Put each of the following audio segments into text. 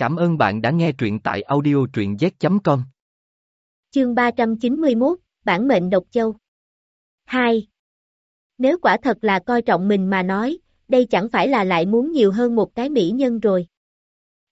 Cảm ơn bạn đã nghe truyện tại audio truyện z.com. Chương 391, Bản mệnh độc châu 2. Nếu quả thật là coi trọng mình mà nói, đây chẳng phải là lại muốn nhiều hơn một cái mỹ nhân rồi.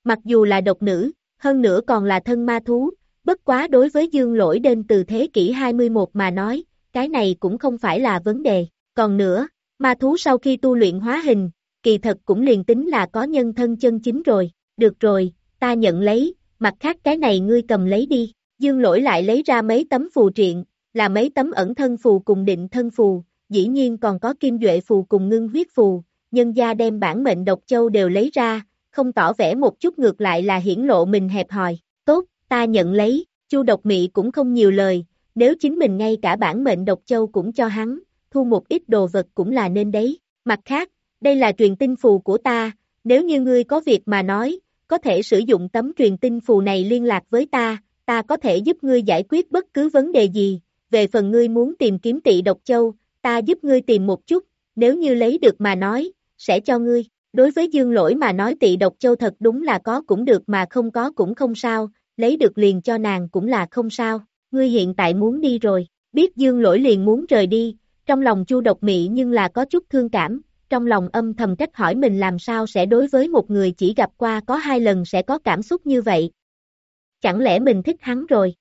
Mặc dù là độc nữ, hơn nữa còn là thân ma thú, bất quá đối với dương lỗi đến từ thế kỷ 21 mà nói, cái này cũng không phải là vấn đề. Còn nữa, ma thú sau khi tu luyện hóa hình, kỳ thật cũng liền tính là có nhân thân chân chính rồi. Được rồi, ta nhận lấy, mặt khác cái này ngươi cầm lấy đi. Dương lỗi lại lấy ra mấy tấm phù triện, là mấy tấm ẩn thân phù cùng định thân phù, dĩ nhiên còn có kim duệ phù cùng ngưng huyết phù, nhân gia đem bản mệnh độc châu đều lấy ra, không tỏ vẻ một chút ngược lại là hiển lộ mình hẹp hòi, tốt, ta nhận lấy, chu độc mị cũng không nhiều lời, nếu chính mình ngay cả bản mệnh độc châu cũng cho hắn, thu một ít đồ vật cũng là nên đấy, mặt khác, đây là truyền tin phù của ta, nếu như ngươi có việc mà nói, có thể sử dụng tấm truyền tin phù này liên lạc với ta, ta có thể giúp ngươi giải quyết bất cứ vấn đề gì, về phần ngươi muốn tìm kiếm tị độc châu, ta giúp ngươi tìm một chút, nếu như lấy được mà nói, sẽ cho ngươi. Đối với dương lỗi mà nói tị độc châu thật đúng là có cũng được mà không có cũng không sao, lấy được liền cho nàng cũng là không sao, ngươi hiện tại muốn đi rồi, biết dương lỗi liền muốn rời đi, trong lòng chu độc mị nhưng là có chút thương cảm, trong lòng âm thầm trách hỏi mình làm sao sẽ đối với một người chỉ gặp qua có hai lần sẽ có cảm xúc như vậy. Chẳng lẽ mình thích hắn rồi?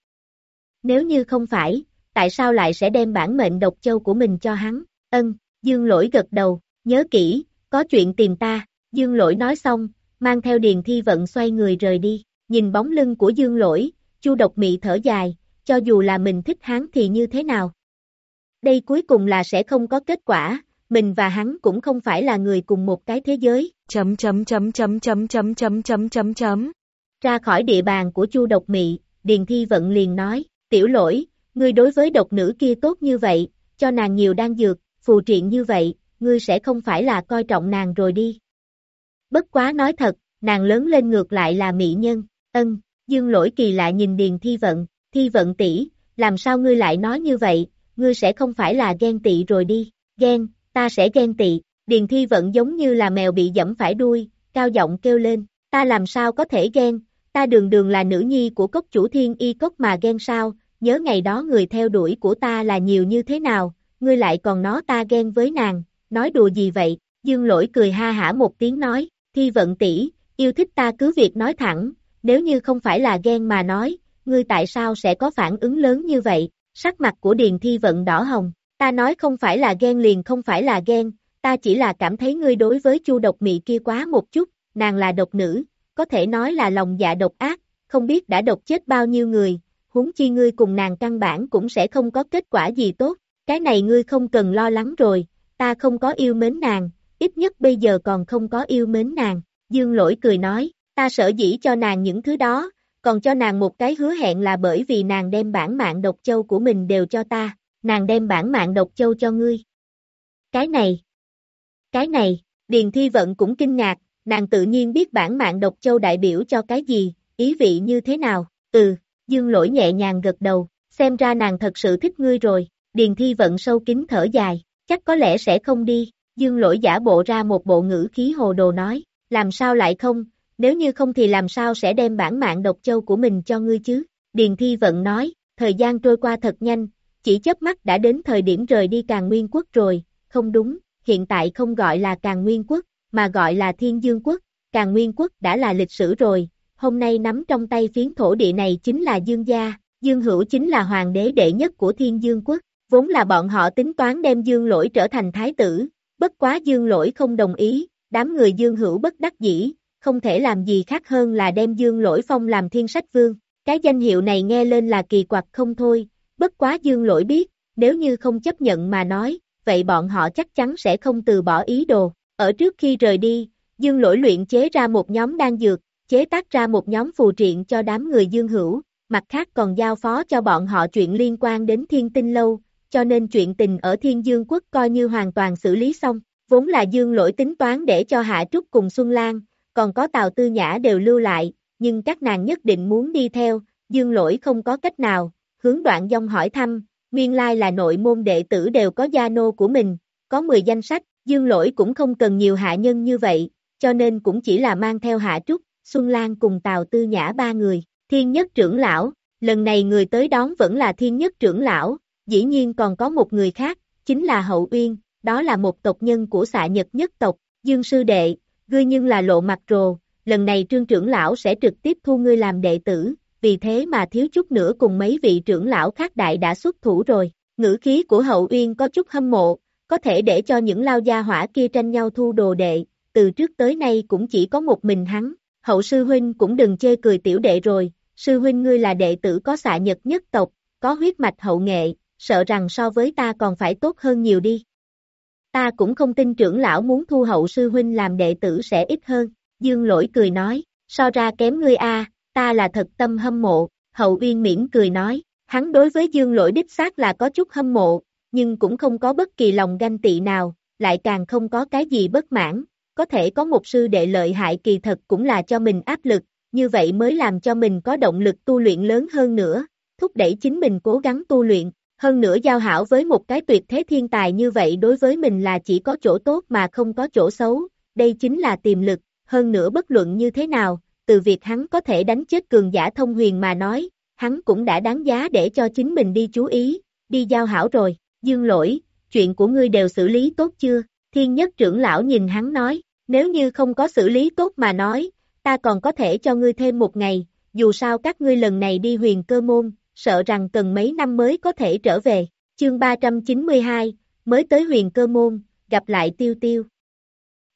Nếu như không phải, tại sao lại sẽ đem bản mệnh độc châu của mình cho hắn? Ân, dương lỗi gật đầu, nhớ kỹ, có chuyện tìm ta, dương lỗi nói xong, mang theo điền thi vận xoay người rời đi, nhìn bóng lưng của dương lỗi, chu độc mị thở dài, cho dù là mình thích hắn thì như thế nào? Đây cuối cùng là sẽ không có kết quả, mình và hắn cũng không phải là người cùng một cái thế giới. Chấm chấm chấm chấm chấm chấm chấm chấm chấm chấm. Ra khỏi địa bàn của Chu Độc Mị, Điền Thi Vận liền nói, tiểu lỗi, ngươi đối với độc nữ kia tốt như vậy, cho nàng nhiều đan dược, phù triện như vậy, ngươi sẽ không phải là coi trọng nàng rồi đi. Bất quá nói thật, nàng lớn lên ngược lại là mỹ nhân, ân, dương lỗi kỳ lạ nhìn Điền Thi Vận, Thi Vận tỷ, làm sao ngươi lại nói như vậy, ngươi sẽ không phải là ghen tị rồi đi, ghen, ta sẽ ghen tị, Điền Thi vẫn giống như là mèo bị dẫm phải đuôi, cao giọng kêu lên, ta làm sao có thể ghen, ta đường đường là nữ nhi của cốc chủ thiên y cốc mà ghen sao, nhớ ngày đó người theo đuổi của ta là nhiều như thế nào, ngươi lại còn nói ta ghen với nàng, nói đùa gì vậy, dương lỗi cười ha hả một tiếng nói, Thi Vận tỷ yêu thích ta cứ việc nói thẳng, nếu như không phải là ghen mà nói, ngươi tại sao sẽ có phản ứng lớn như vậy, sắc mặt của Điền Thi Vận đỏ hồng, Ta nói không phải là ghen liền không phải là ghen, ta chỉ là cảm thấy ngươi đối với chu độc mị kia quá một chút, nàng là độc nữ, có thể nói là lòng dạ độc ác, không biết đã độc chết bao nhiêu người, huống chi ngươi cùng nàng căn bản cũng sẽ không có kết quả gì tốt, cái này ngươi không cần lo lắng rồi, ta không có yêu mến nàng, ít nhất bây giờ còn không có yêu mến nàng, dương lỗi cười nói, ta sợ dĩ cho nàng những thứ đó, còn cho nàng một cái hứa hẹn là bởi vì nàng đem bản mạng độc châu của mình đều cho ta, nàng đem bản mạng độc châu cho ngươi. Cái này, cái này, Điền Thi Vận cũng kinh ngạc, nàng tự nhiên biết bản mạng độc châu đại biểu cho cái gì, ý vị như thế nào, ừ, dương lỗi nhẹ nhàng gật đầu, xem ra nàng thật sự thích ngươi rồi, Điền Thi Vận sâu kín thở dài, chắc có lẽ sẽ không đi, dương lỗi giả bộ ra một bộ ngữ khí hồ đồ nói, làm sao lại không, nếu như không thì làm sao sẽ đem bản mạng độc châu của mình cho ngươi chứ, Điền Thi Vận nói, thời gian trôi qua thật nhanh, chỉ chớp mắt đã đến thời điểm rời đi Càng Nguyên Quốc rồi, không đúng, hiện tại không gọi là Càng Nguyên Quốc, mà gọi là Thiên Dương Quốc, Càng Nguyên Quốc đã là lịch sử rồi, hôm nay nắm trong tay phiến thổ địa này chính là Dương Gia, Dương Hữu chính là hoàng đế đệ nhất của Thiên Dương Quốc, vốn là bọn họ tính toán đem Dương Lỗi trở thành thái tử, bất quá Dương Lỗi không đồng ý, đám người Dương Hữu bất đắc dĩ, không thể làm gì khác hơn là đem Dương Lỗi phong làm thiên sách vương, cái danh hiệu này nghe lên là kỳ quặc không thôi, Bất quá dương lỗi biết, nếu như không chấp nhận mà nói, vậy bọn họ chắc chắn sẽ không từ bỏ ý đồ. Ở trước khi rời đi, dương lỗi luyện chế ra một nhóm đan dược, chế tác ra một nhóm phù triện cho đám người dương hữu, mặt khác còn giao phó cho bọn họ chuyện liên quan đến thiên tinh lâu, cho nên chuyện tình ở thiên dương quốc coi như hoàn toàn xử lý xong. Vốn là dương lỗi tính toán để cho Hạ Trúc cùng Xuân Lan, còn có Tào Tư Nhã đều lưu lại, nhưng các nàng nhất định muốn đi theo, dương lỗi không có cách nào, hướng đoạn dông hỏi thăm, nguyên lai là nội môn đệ tử đều có gia nô của mình, có 10 danh sách, dương lỗi cũng không cần nhiều hạ nhân như vậy, cho nên cũng chỉ là mang theo hạ trúc, Xuân Lan cùng Tào Tư Nhã ba người, thiên nhất trưởng lão, lần này người tới đón vẫn là thiên nhất trưởng lão, dĩ nhiên còn có một người khác, chính là Hậu Uyên, đó là một tộc nhân của xạ nhật nhất tộc, Dương Sư Đệ, ngươi nhưng là lộ mặt rồ, lần này trương trưởng lão sẽ trực tiếp thu ngươi làm đệ tử, vì thế mà thiếu chút nữa cùng mấy vị trưởng lão khác đại đã xuất thủ rồi, ngữ khí của Hậu Uyên có chút hâm mộ, có thể để cho những lao gia hỏa kia tranh nhau thu đồ đệ, từ trước tới nay cũng chỉ có một mình hắn, hậu sư huynh cũng đừng chê cười tiểu đệ rồi, sư huynh ngươi là đệ tử có xạ nhật nhất tộc, có huyết mạch hậu nghệ, sợ rằng so với ta còn phải tốt hơn nhiều đi. Ta cũng không tin trưởng lão muốn thu hậu sư huynh làm đệ tử sẽ ít hơn, dương lỗi cười nói, so ra kém ngươi a ta là thật tâm hâm mộ, hậu uyên mỉm cười nói, hắn đối với dương lỗi đích xác là có chút hâm mộ, nhưng cũng không có bất kỳ lòng ganh tị nào, lại càng không có cái gì bất mãn, có thể có một sư đệ lợi hại kỳ thật cũng là cho mình áp lực, như vậy mới làm cho mình có động lực tu luyện lớn hơn nữa, thúc đẩy chính mình cố gắng tu luyện, hơn nữa giao hảo với một cái tuyệt thế thiên tài như vậy đối với mình là chỉ có chỗ tốt mà không có chỗ xấu, đây chính là tiềm lực, hơn nữa bất luận như thế nào, từ việc hắn có thể đánh chết cường giả thông huyền mà nói, hắn cũng đã đáng giá để cho chính mình đi chú ý, đi giao hảo rồi, dương lỗi, chuyện của ngươi đều xử lý tốt chưa, thiên nhất trưởng lão nhìn hắn nói, nếu như không có xử lý tốt mà nói, ta còn có thể cho ngươi thêm một ngày, dù sao các ngươi lần này đi huyền cơ môn, sợ rằng cần mấy năm mới có thể trở về. Chương 392, mới tới huyền cơ môn, gặp lại tiêu tiêu.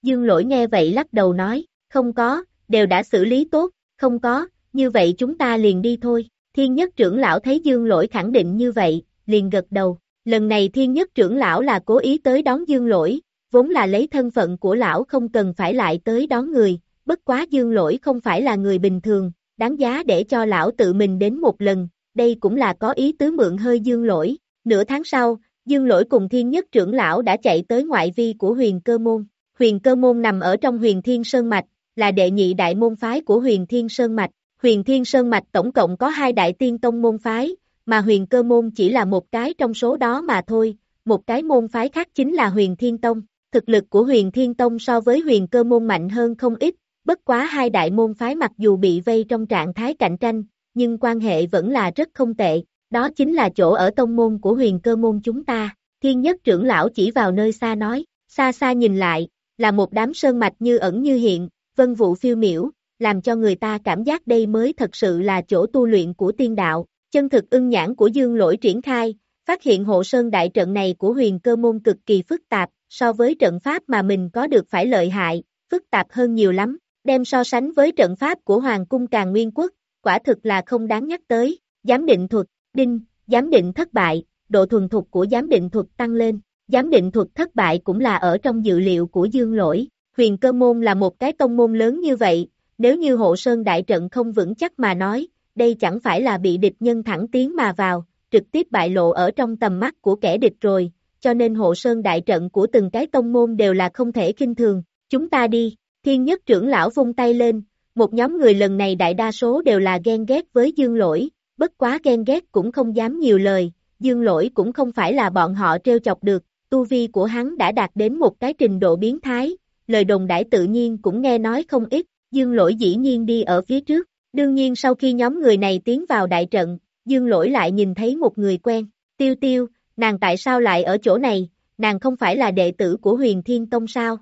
Dương lỗi nghe vậy lắc đầu nói, không có, đều đã xử lý tốt, không có, như vậy chúng ta liền đi thôi. Thiên nhất trưởng lão thấy dương lỗi khẳng định như vậy, liền gật đầu. Lần này thiên nhất trưởng lão là cố ý tới đón dương lỗi, vốn là lấy thân phận của lão không cần phải lại tới đón người, bất quá dương lỗi không phải là người bình thường, đáng giá để cho lão tự mình đến một lần, đây cũng là có ý tứ mượn hơi dương lỗi. Nửa tháng sau, dương lỗi cùng thiên nhất trưởng lão đã chạy tới ngoại vi của huyền cơ môn. Huyền cơ môn nằm ở trong huyền thiên sơn mạch, là đệ nhị đại môn phái của huyền thiên sơn mạch. Huyền thiên sơn mạch tổng cộng có hai đại tiên tông môn phái, mà huyền cơ môn chỉ là một cái trong số đó mà thôi, một cái môn phái khác chính là huyền thiên tông. Thực lực của huyền thiên tông so với huyền cơ môn mạnh hơn không ít, bất quá hai đại môn phái mặc dù bị vây trong trạng thái cạnh tranh, nhưng quan hệ vẫn là rất không tệ, đó chính là chỗ ở tông môn của huyền cơ môn chúng ta, thiên nhất trưởng lão chỉ vào nơi xa nói, xa xa nhìn lại, là một đám sơn mạch như ẩn như hiện, vân vụ phiêu miểu, làm cho người ta cảm giác đây mới thật sự là chỗ tu luyện của tiên đạo, chân thực ưng nhãn của dương lỗi triển khai, phát hiện hộ sơn đại trận này của huyền cơ môn cực kỳ phức tạp, so với trận pháp mà mình có được phải lợi hại, phức tạp hơn nhiều lắm, đem so sánh với trận pháp của Hoàng cung Càng Nguyên Quốc, quả thực là không đáng nhắc tới, giám định thuật, đinh, giám định thất bại, độ thuần thục của giám định thuật tăng lên, giám định thuật thất bại cũng là ở trong dự liệu của dương lỗi, huyền cơ môn là một cái tông môn lớn như vậy, nếu như hộ sơn đại trận không vững chắc mà nói, đây chẳng phải là bị địch nhân thẳng tiến mà vào, trực tiếp bại lộ ở trong tầm mắt của kẻ địch rồi, cho nên hộ sơn đại trận của từng cái tông môn đều là không thể kinh thường, chúng ta đi, thiên nhất trưởng lão vung tay lên, một nhóm người lần này đại đa số đều là ghen ghét với dương lỗi, bất quá ghen ghét cũng không dám nhiều lời, dương lỗi cũng không phải là bọn họ trêu chọc được, tu vi của hắn đã đạt đến một cái trình độ biến thái, lời đồng đãi tự nhiên cũng nghe nói không ít, dương lỗi dĩ nhiên đi ở phía trước, đương nhiên sau khi nhóm người này tiến vào đại trận, dương lỗi lại nhìn thấy một người quen, tiêu tiêu, nàng tại sao lại ở chỗ này, nàng không phải là đệ tử của huyền thiên tông sao?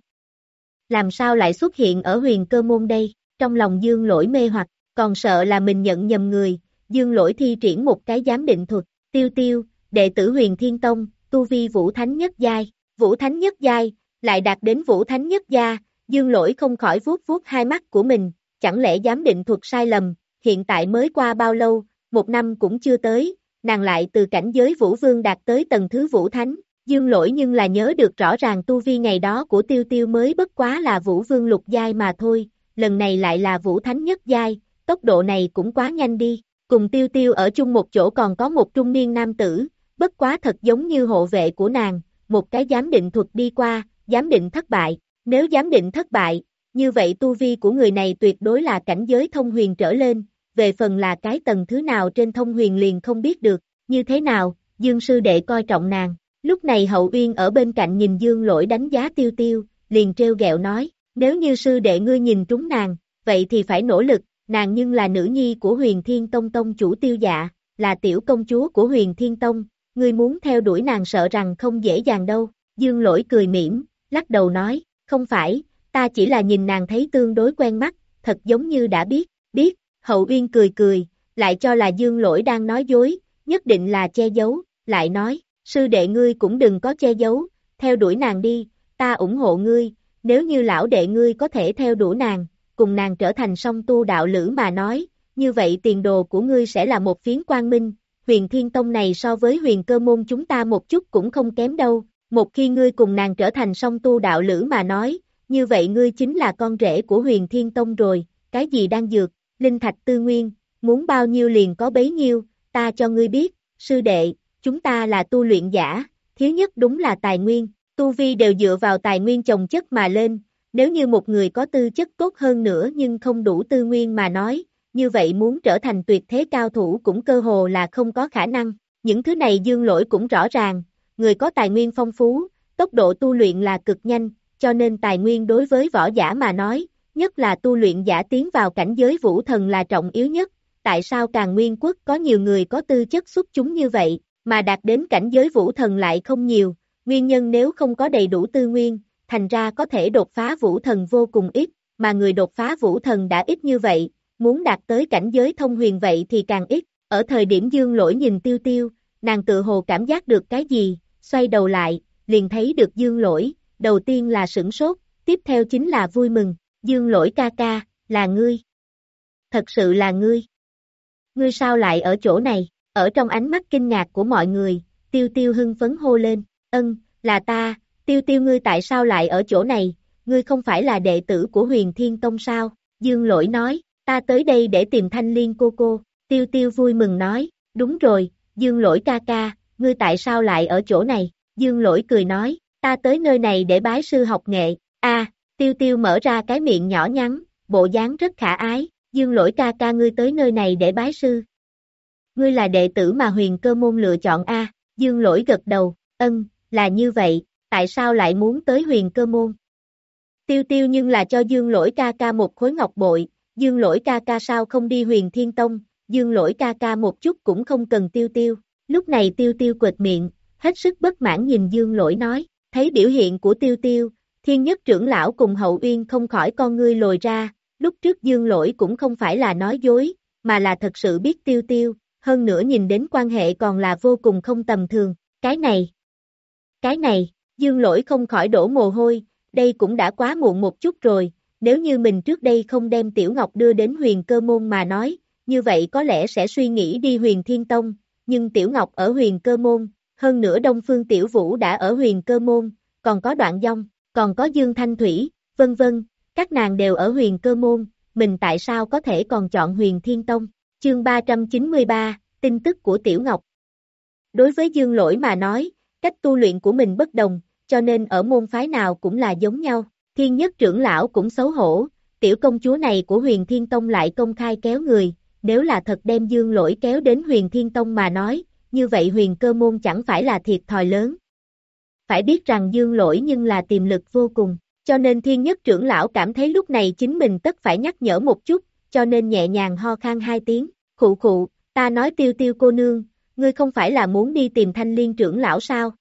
Làm sao lại xuất hiện ở huyền cơ môn đây? trong lòng dương lỗi mê hoặc, còn sợ là mình nhận nhầm người, dương lỗi thi triển một cái giám định thuật, tiêu tiêu, đệ tử huyền thiên tông, tu vi vũ thánh nhất giai, vũ thánh nhất giai, lại đạt đến vũ thánh nhất gia, dương lỗi không khỏi vuốt vuốt hai mắt của mình, chẳng lẽ giám định thuật sai lầm, hiện tại mới qua bao lâu, một năm cũng chưa tới, nàng lại từ cảnh giới vũ vương đạt tới tầng thứ vũ thánh, dương lỗi nhưng là nhớ được rõ ràng tu vi ngày đó của tiêu tiêu mới bất quá là vũ vương lục giai mà thôi, lần này lại là vũ thánh nhất giai, tốc độ này cũng quá nhanh đi, cùng tiêu tiêu ở chung một chỗ còn có một trung niên nam tử, bất quá thật giống như hộ vệ của nàng, một cái giám định thuật đi qua, giám định thất bại, nếu giám định thất bại, như vậy tu vi của người này tuyệt đối là cảnh giới thông huyền trở lên, về phần là cái tầng thứ nào trên thông huyền liền không biết được, như thế nào, Dương sư đệ coi trọng nàng, lúc này hậu uyên ở bên cạnh nhìn Dương lỗi đánh giá tiêu tiêu, liền treo gẹo nói, nếu như sư đệ ngươi nhìn trúng nàng, vậy thì phải nỗ lực, nàng nhưng là nữ nhi của huyền thiên tông tông chủ tiêu dạ, là tiểu công chúa của huyền thiên tông, ngươi muốn theo đuổi nàng sợ rằng không dễ dàng đâu, dương lỗi cười mỉm, lắc đầu nói, không phải, ta chỉ là nhìn nàng thấy tương đối quen mắt, thật giống như đã biết, biết, hậu uyên cười cười, lại cho là dương lỗi đang nói dối, nhất định là che giấu, lại nói, sư đệ ngươi cũng đừng có che giấu, theo đuổi nàng đi, ta ủng hộ ngươi, nếu như lão đệ ngươi có thể theo đuổi nàng, cùng nàng trở thành song tu đạo lữ mà nói, như vậy tiền đồ của ngươi sẽ là một phiến quang minh, huyền thiên tông này so với huyền cơ môn chúng ta một chút cũng không kém đâu, một khi ngươi cùng nàng trở thành song tu đạo lữ mà nói, như vậy ngươi chính là con rể của huyền thiên tông rồi, cái gì đang dược, linh thạch tư nguyên, muốn bao nhiêu liền có bấy nhiêu, ta cho ngươi biết, sư đệ, chúng ta là tu luyện giả, thiếu nhất đúng là tài nguyên, tu vi đều dựa vào tài nguyên chồng chất mà lên, nếu như một người có tư chất tốt hơn nữa nhưng không đủ tư nguyên mà nói, như vậy muốn trở thành tuyệt thế cao thủ cũng cơ hồ là không có khả năng, những thứ này dương lỗi cũng rõ ràng, người có tài nguyên phong phú, tốc độ tu luyện là cực nhanh, cho nên tài nguyên đối với võ giả mà nói, nhất là tu luyện giả tiến vào cảnh giới vũ thần là trọng yếu nhất, tại sao càng nguyên quốc có nhiều người có tư chất xuất chúng như vậy, mà đạt đến cảnh giới vũ thần lại không nhiều, nguyên nhân nếu không có đầy đủ tư nguyên, thành ra có thể đột phá vũ thần vô cùng ít, mà người đột phá vũ thần đã ít như vậy, muốn đạt tới cảnh giới thông huyền vậy thì càng ít, ở thời điểm dương lỗi nhìn tiêu tiêu, nàng tự hồ cảm giác được cái gì, xoay đầu lại, liền thấy được dương lỗi, đầu tiên là sửng sốt, tiếp theo chính là vui mừng, dương lỗi ca ca, là ngươi. Thật sự là ngươi. Ngươi sao lại ở chỗ này, ở trong ánh mắt kinh ngạc của mọi người, tiêu tiêu hưng phấn hô lên, ân, là ta, tiêu tiêu ngươi tại sao lại ở chỗ này, ngươi không phải là đệ tử của huyền thiên tông sao, dương lỗi nói, ta tới đây để tìm thanh liên cô cô, tiêu tiêu vui mừng nói, đúng rồi, dương lỗi ca ca, ngươi tại sao lại ở chỗ này, dương lỗi cười nói, ta tới nơi này để bái sư học nghệ, a tiêu tiêu mở ra cái miệng nhỏ nhắn, bộ dáng rất khả ái, dương lỗi ca ca ngươi tới nơi này để bái sư. Ngươi là đệ tử mà huyền cơ môn lựa chọn a. Dương lỗi gật đầu, ân, là như vậy, tại sao lại muốn tới huyền cơ môn? Tiêu tiêu nhưng là cho dương lỗi ca ca một khối ngọc bội, dương lỗi ca ca sao không đi huyền thiên tông, dương lỗi ca ca một chút cũng không cần tiêu tiêu, lúc này tiêu tiêu quệt miệng, hết sức bất mãn nhìn dương lỗi nói, thấy biểu hiện của tiêu tiêu, thiên nhất trưởng lão cùng hậu uyên không khỏi con ngươi lồi ra, lúc trước dương lỗi cũng không phải là nói dối, mà là thật sự biết tiêu tiêu, hơn nữa nhìn đến quan hệ còn là vô cùng không tầm thường, cái này, cái này, dương lỗi không khỏi đổ mồ hôi, đây cũng đã quá muộn một chút rồi, nếu như mình trước đây không đem Tiểu Ngọc đưa đến huyền cơ môn mà nói, như vậy có lẽ sẽ suy nghĩ đi huyền thiên tông, nhưng Tiểu Ngọc ở huyền cơ môn, hơn nữa Đông Phương Tiểu Vũ đã ở huyền cơ môn, còn có đoạn dông, còn có Dương Thanh Thủy, vân vân, các nàng đều ở huyền cơ môn, mình tại sao có thể còn chọn huyền thiên tông, chương 393, tin tức của Tiểu Ngọc. Đối với Dương Lỗi mà nói, cách tu luyện của mình bất đồng, cho nên ở môn phái nào cũng là giống nhau, thiên nhất trưởng lão cũng xấu hổ, tiểu công chúa này của huyền thiên tông lại công khai kéo người, nếu là thật đem dương lỗi kéo đến huyền thiên tông mà nói, như vậy huyền cơ môn chẳng phải là thiệt thòi lớn. Phải biết rằng dương lỗi nhưng là tiềm lực vô cùng, cho nên thiên nhất trưởng lão cảm thấy lúc này chính mình tất phải nhắc nhở một chút, cho nên nhẹ nhàng ho khan hai tiếng, khụ khụ, ta nói tiêu tiêu cô nương, ngươi không phải là muốn đi tìm thanh liên trưởng lão sao?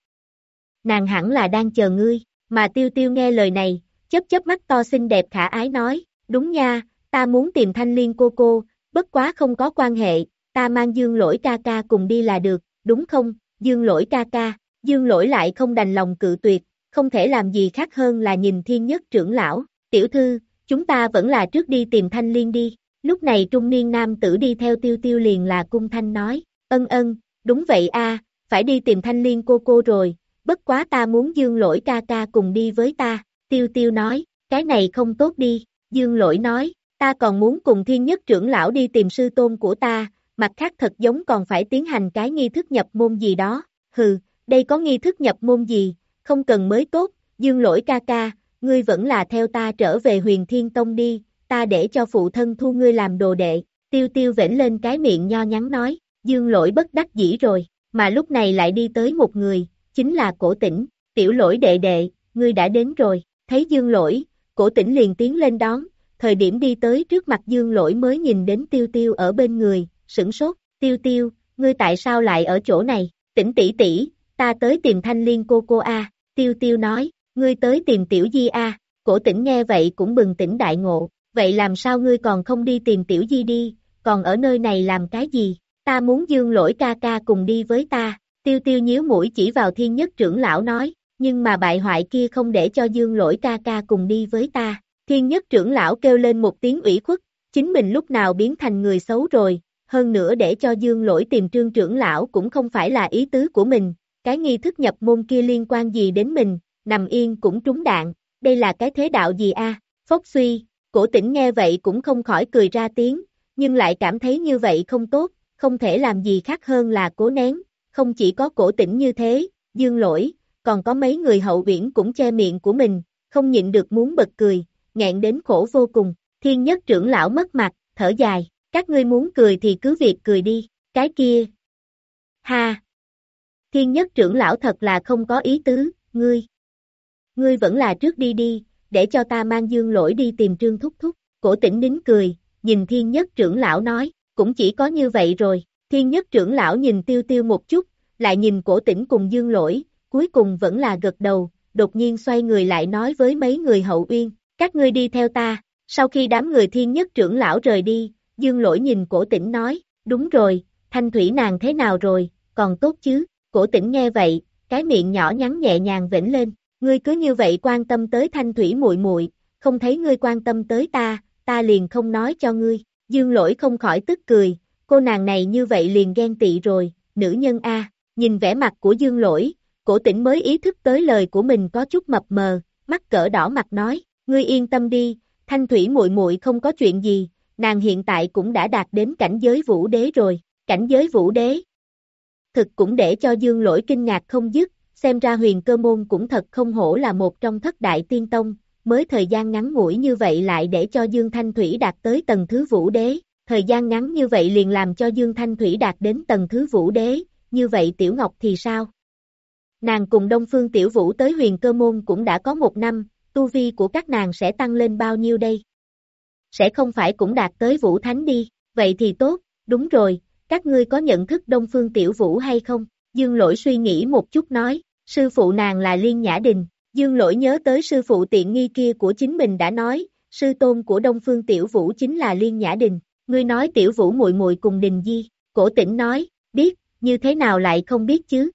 Nàng hẳn là đang chờ ngươi, mà tiêu tiêu nghe lời này, chấp chấp mắt to xinh đẹp khả ái nói, đúng nha, ta muốn tìm thanh liên cô cô, bất quá không có quan hệ, ta mang dương lỗi ca ca cùng đi là được, đúng không, dương lỗi ca ca, dương lỗi lại không đành lòng cự tuyệt, không thể làm gì khác hơn là nhìn thiên nhất trưởng lão, tiểu thư, chúng ta vẫn là trước đi tìm thanh liên đi, lúc này trung niên nam tử đi theo tiêu tiêu liền là cung thanh nói, ân ân, đúng vậy a, phải đi tìm thanh liên cô cô rồi, bất quá ta muốn dương lỗi ca ca cùng đi với ta, tiêu tiêu nói, cái này không tốt đi, dương lỗi nói, ta còn muốn cùng thiên nhất trưởng lão đi tìm sư tôn của ta, mặt khác thật giống còn phải tiến hành cái nghi thức nhập môn gì đó, hừ, đây có nghi thức nhập môn gì, không cần mới tốt, dương lỗi ca ca, ngươi vẫn là theo ta trở về huyền thiên tông đi, ta để cho phụ thân thu ngươi làm đồ đệ, tiêu tiêu vểnh lên cái miệng nho nhắn nói, dương lỗi bất đắc dĩ rồi, mà lúc này lại đi tới một người, chính là cổ tỉnh, tiểu lỗi đệ đệ, ngươi đã đến rồi, thấy dương lỗi, cổ tỉnh liền tiến lên đón, thời điểm đi tới trước mặt dương lỗi mới nhìn đến tiêu tiêu ở bên người, sửng sốt, tiêu tiêu, ngươi tại sao lại ở chỗ này, tỉnh tỷ tỷ, ta tới tìm thanh liên cô cô A, tiêu tiêu nói, ngươi tới tìm tiểu di A, cổ tỉnh nghe vậy cũng bừng tỉnh đại ngộ, vậy làm sao ngươi còn không đi tìm tiểu di đi, còn ở nơi này làm cái gì, ta muốn dương lỗi ca ca cùng đi với ta, tiêu tiêu nhíu mũi chỉ vào thiên nhất trưởng lão nói, nhưng mà bại hoại kia không để cho dương lỗi ca ca cùng đi với ta, thiên nhất trưởng lão kêu lên một tiếng ủy khuất, chính mình lúc nào biến thành người xấu rồi, hơn nữa để cho dương lỗi tìm trương trưởng lão cũng không phải là ý tứ của mình, cái nghi thức nhập môn kia liên quan gì đến mình, nằm yên cũng trúng đạn, đây là cái thế đạo gì a? Phốc suy, cổ tỉnh nghe vậy cũng không khỏi cười ra tiếng, nhưng lại cảm thấy như vậy không tốt, không thể làm gì khác hơn là cố nén, không chỉ có cổ tỉnh như thế, dương lỗi, còn có mấy người hậu biển cũng che miệng của mình, không nhịn được muốn bật cười, nghẹn đến khổ vô cùng, thiên nhất trưởng lão mất mặt, thở dài, các ngươi muốn cười thì cứ việc cười đi, cái kia. Ha! Thiên nhất trưởng lão thật là không có ý tứ, ngươi. Ngươi vẫn là trước đi đi, để cho ta mang dương lỗi đi tìm trương thúc thúc, cổ tỉnh nín cười, nhìn thiên nhất trưởng lão nói, cũng chỉ có như vậy rồi, thiên nhất trưởng lão nhìn tiêu tiêu một chút, lại nhìn cổ tỉnh cùng dương lỗi, cuối cùng vẫn là gật đầu, đột nhiên xoay người lại nói với mấy người hậu uyên, các ngươi đi theo ta, sau khi đám người thiên nhất trưởng lão rời đi, dương lỗi nhìn cổ tỉnh nói, đúng rồi, thanh thủy nàng thế nào rồi, còn tốt chứ, cổ tỉnh nghe vậy, cái miệng nhỏ nhắn nhẹ nhàng vĩnh lên, ngươi cứ như vậy quan tâm tới thanh thủy muội muội, không thấy ngươi quan tâm tới ta, ta liền không nói cho ngươi, dương lỗi không khỏi tức cười, cô nàng này như vậy liền ghen tị rồi, nữ nhân A, nhìn vẻ mặt của dương lỗi, cổ tỉnh mới ý thức tới lời của mình có chút mập mờ, mắt cỡ đỏ mặt nói, ngươi yên tâm đi, thanh thủy muội muội không có chuyện gì, nàng hiện tại cũng đã đạt đến cảnh giới vũ đế rồi, cảnh giới vũ đế. Thực cũng để cho dương lỗi kinh ngạc không dứt, xem ra huyền cơ môn cũng thật không hổ là một trong thất đại tiên tông, mới thời gian ngắn ngủi như vậy lại để cho Dương Thanh Thủy đạt tới tầng thứ vũ đế, thời gian ngắn như vậy liền làm cho Dương Thanh Thủy đạt đến tầng thứ vũ đế, như vậy Tiểu Ngọc thì sao? Nàng cùng Đông Phương Tiểu Vũ tới huyền cơ môn cũng đã có một năm, tu vi của các nàng sẽ tăng lên bao nhiêu đây? Sẽ không phải cũng đạt tới Vũ Thánh đi, vậy thì tốt, đúng rồi, các ngươi có nhận thức Đông Phương Tiểu Vũ hay không? Dương Lỗi suy nghĩ một chút nói, sư phụ nàng là Liên Nhã Đình, Dương Lỗi nhớ tới sư phụ tiện nghi kia của chính mình đã nói, sư tôn của Đông Phương Tiểu Vũ chính là Liên Nhã Đình, ngươi nói Tiểu Vũ muội muội cùng Đình Di, cổ tỉnh nói, biết, như thế nào lại không biết chứ?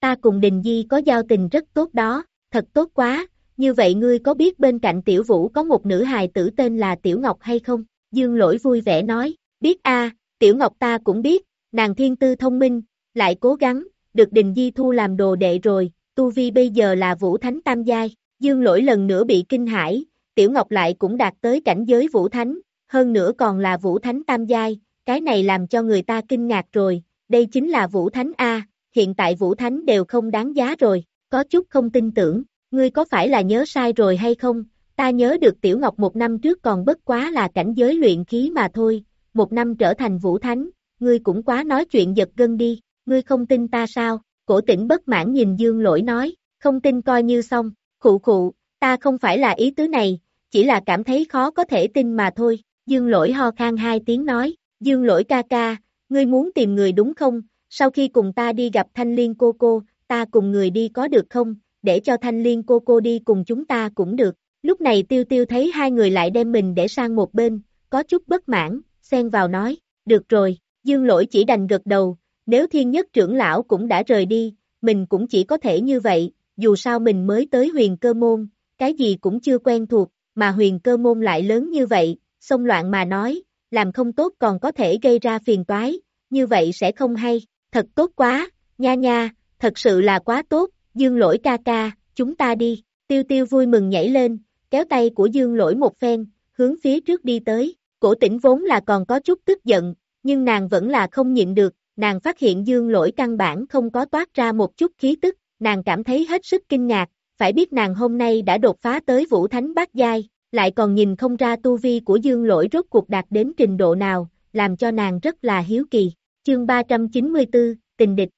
Ta cùng Đình Di có giao tình rất tốt đó, thật tốt quá, như vậy ngươi có biết bên cạnh Tiểu Vũ có một nữ hài tử tên là Tiểu Ngọc hay không? Dương Lỗi vui vẻ nói, biết a, Tiểu Ngọc ta cũng biết, nàng thiên tư thông minh, lại cố gắng, được Đình Di thu làm đồ đệ rồi, tu vi bây giờ là Vũ Thánh Tam Giai, Dương Lỗi lần nữa bị kinh hãi, Tiểu Ngọc lại cũng đạt tới cảnh giới Vũ Thánh, hơn nữa còn là Vũ Thánh Tam Giai, cái này làm cho người ta kinh ngạc rồi, đây chính là Vũ Thánh A, hiện tại Vũ Thánh đều không đáng giá rồi, có chút không tin tưởng, ngươi có phải là nhớ sai rồi hay không, ta nhớ được Tiểu Ngọc một năm trước còn bất quá là cảnh giới luyện khí mà thôi, một năm trở thành Vũ Thánh, ngươi cũng quá nói chuyện giật gân đi, ngươi không tin ta sao, cổ tỉnh bất mãn nhìn dương lỗi nói, không tin coi như xong, khụ khụ, ta không phải là ý tứ này, chỉ là cảm thấy khó có thể tin mà thôi, dương lỗi ho khan hai tiếng nói, dương lỗi ca ca, ngươi muốn tìm người đúng không, sau khi cùng ta đi gặp thanh liên cô cô, ta cùng người đi có được không, để cho thanh liên cô cô đi cùng chúng ta cũng được, lúc này tiêu tiêu thấy hai người lại đem mình để sang một bên, có chút bất mãn, xen vào nói, được rồi, dương lỗi chỉ đành gật đầu, nếu thiên nhất trưởng lão cũng đã rời đi, mình cũng chỉ có thể như vậy, dù sao mình mới tới huyền cơ môn, cái gì cũng chưa quen thuộc, mà huyền cơ môn lại lớn như vậy, xông loạn mà nói, làm không tốt còn có thể gây ra phiền toái, như vậy sẽ không hay, thật tốt quá, nha nha, thật sự là quá tốt, dương lỗi ca ca, chúng ta đi, tiêu tiêu vui mừng nhảy lên, kéo tay của dương lỗi một phen, hướng phía trước đi tới, cổ tỉnh vốn là còn có chút tức giận, nhưng nàng vẫn là không nhịn được, nàng phát hiện dương lỗi căn bản không có toát ra một chút khí tức, nàng cảm thấy hết sức kinh ngạc, phải biết nàng hôm nay đã đột phá tới vũ thánh bát giai, lại còn nhìn không ra tu vi của dương lỗi rốt cuộc đạt đến trình độ nào, làm cho nàng rất là hiếu kỳ. Chương 394, Tình địch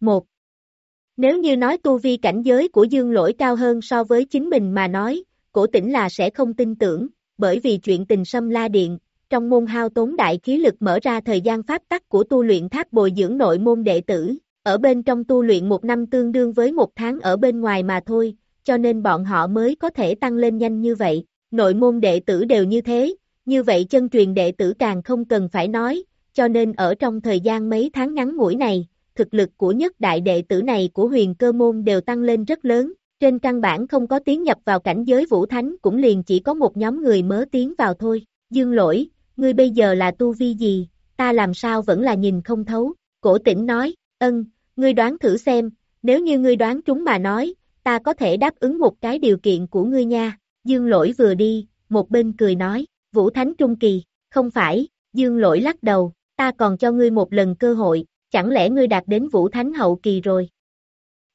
1. Nếu như nói tu vi cảnh giới của dương lỗi cao hơn so với chính mình mà nói, cổ tỉnh là sẽ không tin tưởng, bởi vì chuyện tình sâm la điện, trong môn hao tốn đại khí lực mở ra thời gian pháp tắc của tu luyện tháp bồi dưỡng nội môn đệ tử, ở bên trong tu luyện một năm tương đương với một tháng ở bên ngoài mà thôi, cho nên bọn họ mới có thể tăng lên nhanh như vậy, nội môn đệ tử đều như thế, như vậy chân truyền đệ tử càng không cần phải nói, cho nên ở trong thời gian mấy tháng ngắn ngủi này, thực lực của nhất đại đệ tử này của huyền cơ môn đều tăng lên rất lớn, trên căn bản không có tiến nhập vào cảnh giới vũ thánh cũng liền chỉ có một nhóm người mới tiến vào thôi, dương lỗi, ngươi bây giờ là tu vi gì, ta làm sao vẫn là nhìn không thấu, cổ tỉnh nói, ân, ngươi đoán thử xem, nếu như ngươi đoán trúng mà nói, ta có thể đáp ứng một cái điều kiện của ngươi nha, dương lỗi vừa đi, một bên cười nói, vũ thánh trung kỳ, không phải, dương lỗi lắc đầu, ta còn cho ngươi một lần cơ hội, chẳng lẽ ngươi đạt đến vũ thánh hậu kỳ rồi?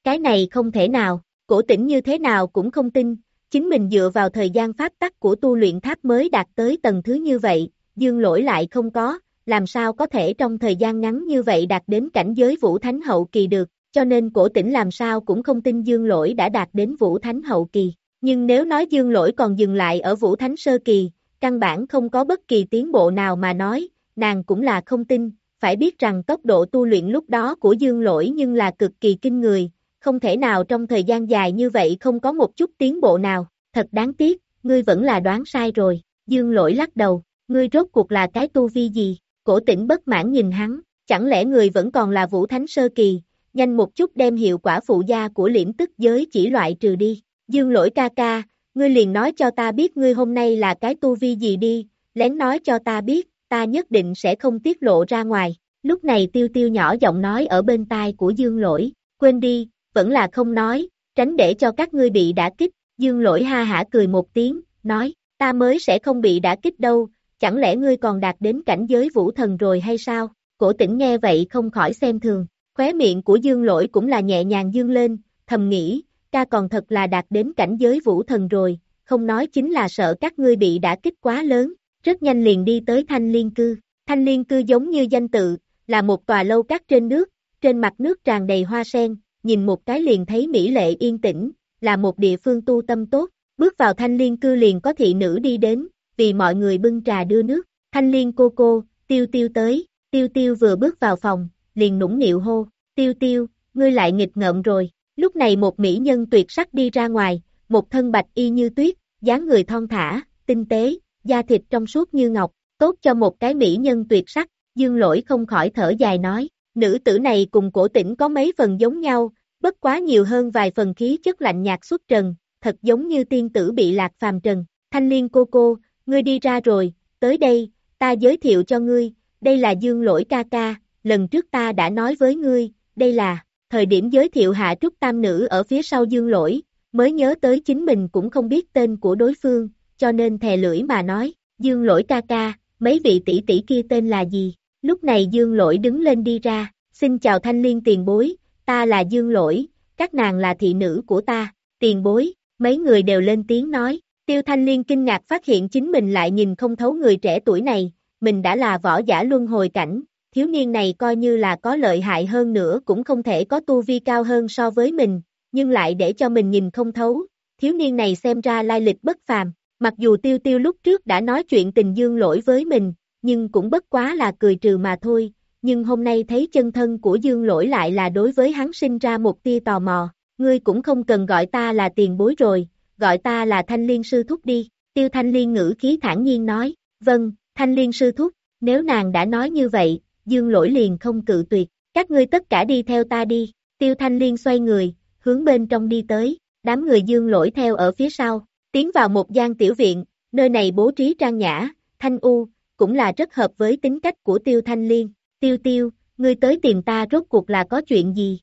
Cái này không thể nào, cổ tỉnh như thế nào cũng không tin, chính mình dựa vào thời gian pháp tắc của tu luyện tháp mới đạt tới tầng thứ như vậy, dương lỗi lại không có, làm sao có thể trong thời gian ngắn như vậy đạt đến cảnh giới vũ thánh hậu kỳ được, cho nên cổ tỉnh làm sao cũng không tin dương lỗi đã đạt đến vũ thánh hậu kỳ. Nhưng nếu nói dương lỗi còn dừng lại ở vũ thánh sơ kỳ, căn bản không có bất kỳ tiến bộ nào mà nói, nàng cũng là không tin, phải biết rằng tốc độ tu luyện lúc đó của dương lỗi nhưng là cực kỳ kinh người, không thể nào trong thời gian dài như vậy không có một chút tiến bộ nào, thật đáng tiếc, ngươi vẫn là đoán sai rồi, dương lỗi lắc đầu, ngươi rốt cuộc là cái tu vi gì, cổ tỉnh bất mãn nhìn hắn, chẳng lẽ người vẫn còn là vũ thánh sơ kỳ, nhanh một chút đem hiệu quả phụ gia của liễm tức giới chỉ loại trừ đi, dương lỗi ca ca, ngươi liền nói cho ta biết ngươi hôm nay là cái tu vi gì đi, lén nói cho ta biết, ta nhất định sẽ không tiết lộ ra ngoài, lúc này tiêu tiêu nhỏ giọng nói ở bên tai của dương lỗi, quên đi, vẫn là không nói, tránh để cho các ngươi bị đả kích, dương lỗi ha hả cười một tiếng, nói, ta mới sẽ không bị đả kích đâu, chẳng lẽ ngươi còn đạt đến cảnh giới vũ thần rồi hay sao, cổ tỉnh nghe vậy không khỏi xem thường, khóe miệng của dương lỗi cũng là nhẹ nhàng dương lên, thầm nghĩ, ca còn thật là đạt đến cảnh giới vũ thần rồi, không nói chính là sợ các ngươi bị đả kích quá lớn, rất nhanh liền đi tới thanh liên cư, thanh liên cư giống như danh tự, là một tòa lâu cát trên nước, trên mặt nước tràn đầy hoa sen, nhìn một cái liền thấy mỹ lệ yên tĩnh, là một địa phương tu tâm tốt, bước vào thanh liên cư liền có thị nữ đi đến, vì mọi người bưng trà đưa nước, thanh liên cô cô, tiêu tiêu tới, tiêu tiêu vừa bước vào phòng, liền nũng nịu hô, tiêu tiêu, ngươi lại nghịch ngợm rồi, lúc này một mỹ nhân tuyệt sắc đi ra ngoài, một thân bạch y như tuyết, dáng người thon thả, tinh tế, da thịt trong suốt như ngọc, tốt cho một cái mỹ nhân tuyệt sắc, dương lỗi không khỏi thở dài nói, nữ tử này cùng cổ tỉnh có mấy phần giống nhau, bất quá nhiều hơn vài phần khí chất lạnh nhạt xuất trần, thật giống như tiên tử bị lạc phàm trần, thanh liên cô cô, ngươi đi ra rồi, tới đây, ta giới thiệu cho ngươi, đây là dương lỗi ca ca, lần trước ta đã nói với ngươi, đây là, thời điểm giới thiệu hạ trúc tam nữ ở phía sau dương lỗi, mới nhớ tới chính mình cũng không biết tên của đối phương, cho nên thè lưỡi mà nói, dương lỗi ca ca, mấy vị tỷ tỷ kia tên là gì, lúc này dương lỗi đứng lên đi ra, xin chào thanh liên tiền bối, ta là dương lỗi, các nàng là thị nữ của ta, tiền bối, mấy người đều lên tiếng nói, tiêu thanh liên kinh ngạc phát hiện chính mình lại nhìn không thấu người trẻ tuổi này, mình đã là võ giả luân hồi cảnh, thiếu niên này coi như là có lợi hại hơn nữa cũng không thể có tu vi cao hơn so với mình, nhưng lại để cho mình nhìn không thấu, thiếu niên này xem ra lai lịch bất phàm, mặc dù tiêu tiêu lúc trước đã nói chuyện tình dương lỗi với mình, nhưng cũng bất quá là cười trừ mà thôi, nhưng hôm nay thấy chân thân của dương lỗi lại là đối với hắn sinh ra một tia tò mò, ngươi cũng không cần gọi ta là tiền bối rồi, gọi ta là thanh liên sư thúc đi, tiêu thanh liên ngữ khí thản nhiên nói, vâng, thanh liên sư thúc, nếu nàng đã nói như vậy, dương lỗi liền không cự tuyệt, các ngươi tất cả đi theo ta đi, tiêu thanh liên xoay người, hướng bên trong đi tới, đám người dương lỗi theo ở phía sau, tiến vào một gian tiểu viện, nơi này bố trí trang nhã, thanh u, cũng là rất hợp với tính cách của tiêu thanh liên, tiêu tiêu, ngươi tới tìm ta rốt cuộc là có chuyện gì?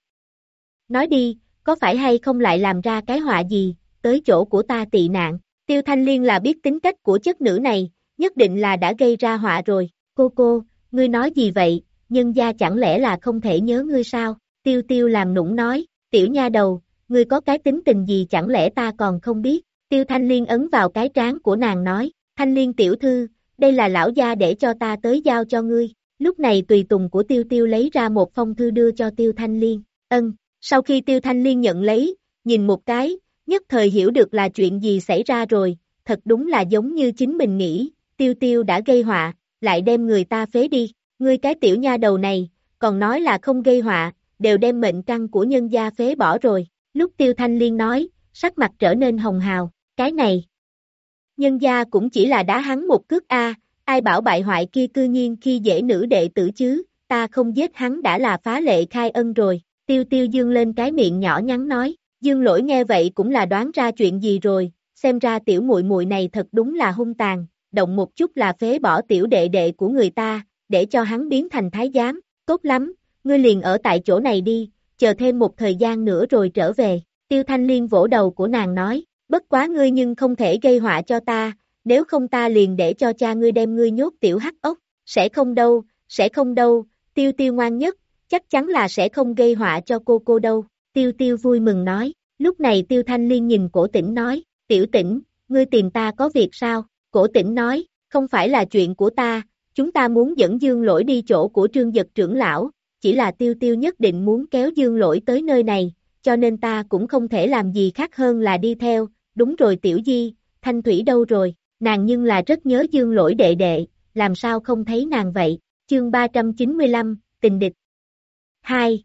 Nói đi, có phải hay không lại làm ra cái họa gì, tới chỗ của ta tị nạn, tiêu thanh liên là biết tính cách của chất nữ này, nhất định là đã gây ra họa rồi, cô cô, ngươi nói gì vậy, nhân gia chẳng lẽ là không thể nhớ ngươi sao, tiêu tiêu làm nũng nói, tiểu nha đầu, ngươi có cái tính tình gì chẳng lẽ ta còn không biết, tiêu thanh liên ấn vào cái trán của nàng nói, thanh liên tiểu thư, đây là lão gia để cho ta tới giao cho ngươi, lúc này tùy tùng của tiêu tiêu lấy ra một phong thư đưa cho tiêu thanh liên, ân, sau khi tiêu thanh liên nhận lấy, nhìn một cái, nhất thời hiểu được là chuyện gì xảy ra rồi, thật đúng là giống như chính mình nghĩ, tiêu tiêu đã gây họa, lại đem người ta phế đi, ngươi cái tiểu nha đầu này, còn nói là không gây họa, đều đem mệnh căn của nhân gia phế bỏ rồi, lúc tiêu thanh liên nói, sắc mặt trở nên hồng hào, cái này. Nhân gia cũng chỉ là đá hắn một cước A, ai bảo bại hoại kia cư nhiên khi dễ nữ đệ tử chứ, ta không giết hắn đã là phá lệ khai ân rồi, tiêu tiêu dương lên cái miệng nhỏ nhắn nói, dương lỗi nghe vậy cũng là đoán ra chuyện gì rồi, xem ra tiểu muội muội này thật đúng là hung tàn, động một chút là phế bỏ tiểu đệ đệ của người ta, để cho hắn biến thành thái giám, tốt lắm, ngươi liền ở tại chỗ này đi, chờ thêm một thời gian nữa rồi trở về, tiêu thanh liên vỗ đầu của nàng nói, bất quá ngươi nhưng không thể gây họa cho ta, nếu không ta liền để cho cha ngươi đem ngươi nhốt tiểu hắc ốc, sẽ không đâu, sẽ không đâu, tiêu tiêu ngoan nhất, chắc chắn là sẽ không gây họa cho cô cô đâu, tiêu tiêu vui mừng nói, lúc này tiêu thanh liên nhìn cổ tỉnh nói, tiểu tỉnh, ngươi tìm ta có việc sao, cổ tỉnh nói, không phải là chuyện của ta, chúng ta muốn dẫn dương lỗi đi chỗ của trương giật trưởng lão, chỉ là tiêu tiêu nhất định muốn kéo dương lỗi tới nơi này, cho nên ta cũng không thể làm gì khác hơn là đi theo, đúng rồi tiểu di, thanh thủy đâu rồi, nàng nhưng là rất nhớ dương lỗi đệ đệ, làm sao không thấy nàng vậy, chương 395, tình địch. 2.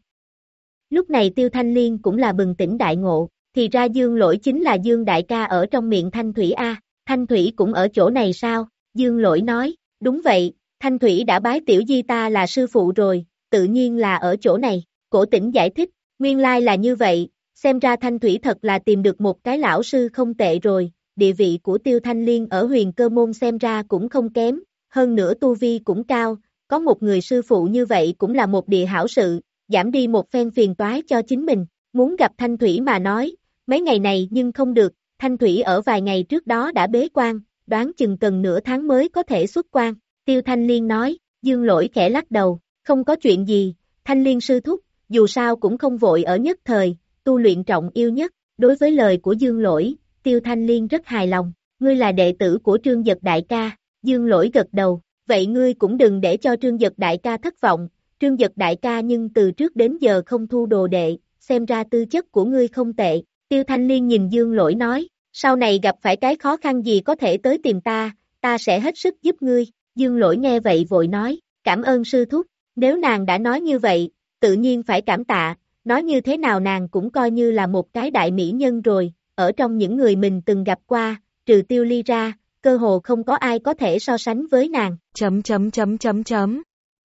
Lúc này tiêu thanh liên cũng là bừng tỉnh đại ngộ, thì ra dương lỗi chính là dương đại ca ở trong miệng thanh thủy A, thanh thủy cũng ở chỗ này sao, dương lỗi nói, đúng vậy, thanh thủy đã bái tiểu di ta là sư phụ rồi, tự nhiên là ở chỗ này, cổ tỉnh giải thích, nguyên lai là như vậy, xem ra thanh thủy thật là tìm được một cái lão sư không tệ rồi, địa vị của tiêu thanh liên ở huyền cơ môn xem ra cũng không kém, hơn nữa tu vi cũng cao, có một người sư phụ như vậy cũng là một địa hảo sự, giảm đi một phen phiền toái cho chính mình, muốn gặp thanh thủy mà nói, mấy ngày này nhưng không được, thanh thủy ở vài ngày trước đó đã bế quan, đoán chừng cần nửa tháng mới có thể xuất quan, tiêu thanh liên nói, dương lỗi khẽ lắc đầu, không có chuyện gì, thanh liên sư thúc, dù sao cũng không vội ở nhất thời, tu luyện trọng yêu nhất, đối với lời của Dương Lỗi, Tiêu Thanh Liên rất hài lòng, ngươi là đệ tử của Trương Giật Đại ca, Dương Lỗi gật đầu, vậy ngươi cũng đừng để cho Trương Giật Đại ca thất vọng, Trương Giật Đại ca nhưng từ trước đến giờ không thu đồ đệ, xem ra tư chất của ngươi không tệ, Tiêu Thanh Liên nhìn Dương Lỗi nói, sau này gặp phải cái khó khăn gì có thể tới tìm ta, ta sẽ hết sức giúp ngươi, Dương Lỗi nghe vậy vội nói, cảm ơn sư thúc, nếu nàng đã nói như vậy, tự nhiên phải cảm tạ, nói như thế nào nàng cũng coi như là một cái đại mỹ nhân rồi, ở trong những người mình từng gặp qua, trừ tiêu ly ra, cơ hồ không có ai có thể so sánh với nàng. Chấm chấm chấm chấm chấm.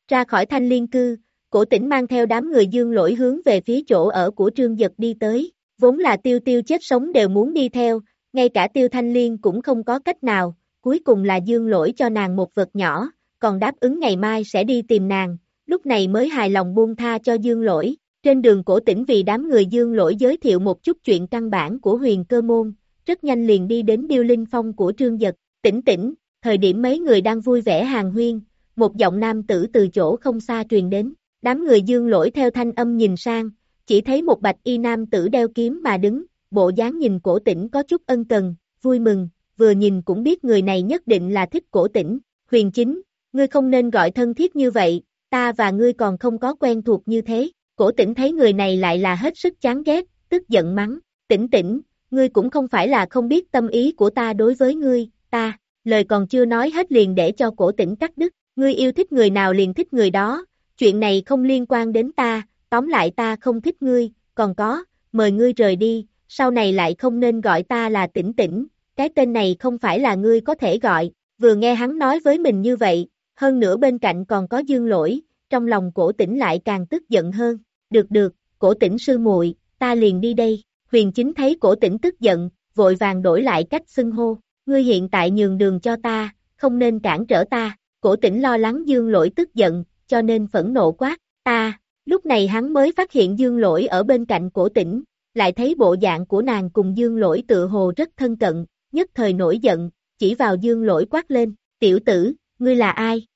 Ra khỏi thanh liên cư, cổ tỉnh mang theo đám người dương lỗi hướng về phía chỗ ở của trương giật đi tới, vốn là tiêu tiêu chết sống đều muốn đi theo, ngay cả tiêu thanh liên cũng không có cách nào, cuối cùng là dương lỗi cho nàng một vật nhỏ, còn đáp ứng ngày mai sẽ đi tìm nàng, lúc này mới hài lòng buông tha cho dương lỗi. Trên đường cổ tỉnh vì đám người dương lỗi giới thiệu một chút chuyện căn bản của huyền cơ môn, rất nhanh liền đi đến điêu linh phong của trương giật, tỉnh tỉnh, thời điểm mấy người đang vui vẻ hàng huyên, một giọng nam tử từ chỗ không xa truyền đến, đám người dương lỗi theo thanh âm nhìn sang, chỉ thấy một bạch y nam tử đeo kiếm mà đứng, bộ dáng nhìn cổ tỉnh có chút ân cần, vui mừng, vừa nhìn cũng biết người này nhất định là thích cổ tỉnh, huyền chính, ngươi không nên gọi thân thiết như vậy, ta và ngươi còn không có quen thuộc như thế, cổ tỉnh thấy người này lại là hết sức chán ghét, tức giận mắng, tỉnh tỉnh, ngươi cũng không phải là không biết tâm ý của ta đối với ngươi, ta, lời còn chưa nói hết liền để cho cổ tỉnh cắt đứt, ngươi yêu thích người nào liền thích người đó, chuyện này không liên quan đến ta, tóm lại ta không thích ngươi, còn có, mời ngươi rời đi, sau này lại không nên gọi ta là tỉnh tỉnh, cái tên này không phải là ngươi có thể gọi, vừa nghe hắn nói với mình như vậy, hơn nữa bên cạnh còn có dương lỗi, trong lòng cổ tỉnh lại càng tức giận hơn, được được, cổ tỉnh sư muội, ta liền đi đây, huyền chính thấy cổ tỉnh tức giận, vội vàng đổi lại cách xưng hô, ngươi hiện tại nhường đường cho ta, không nên cản trở ta, cổ tỉnh lo lắng dương lỗi tức giận, cho nên phẫn nộ quát, ta, lúc này hắn mới phát hiện dương lỗi ở bên cạnh cổ tỉnh, lại thấy bộ dạng của nàng cùng dương lỗi tự hồ rất thân cận, nhất thời nổi giận, chỉ vào dương lỗi quát lên, tiểu tử, ngươi là ai?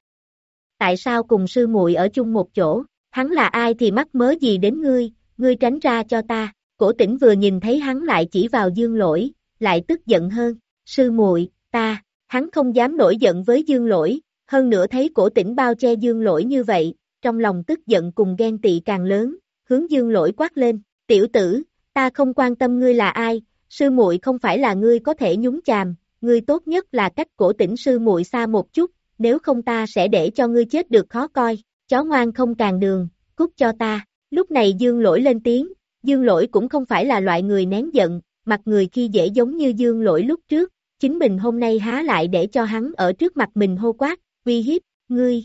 Tại sao cùng sư muội ở chung một chỗ? Hắn là ai thì mắc mớ gì đến ngươi, ngươi tránh ra cho ta, cổ tỉnh vừa nhìn thấy hắn lại chỉ vào dương lỗi, lại tức giận hơn, sư muội ta, hắn không dám nổi giận với dương lỗi, hơn nữa thấy cổ tỉnh bao che dương lỗi như vậy, trong lòng tức giận cùng ghen tị càng lớn, hướng dương lỗi quát lên, tiểu tử, ta không quan tâm ngươi là ai, sư muội không phải là ngươi có thể nhúng chàm, ngươi tốt nhất là cách cổ tỉnh sư muội xa một chút, nếu không ta sẽ để cho ngươi chết được khó coi, chó ngoan không càng đường, cút cho ta, lúc này dương lỗi lên tiếng, dương lỗi cũng không phải là loại người nén giận, mặt người khi dễ giống như dương lỗi lúc trước, chính mình hôm nay há lại để cho hắn ở trước mặt mình hô quát, uy hiếp, ngươi.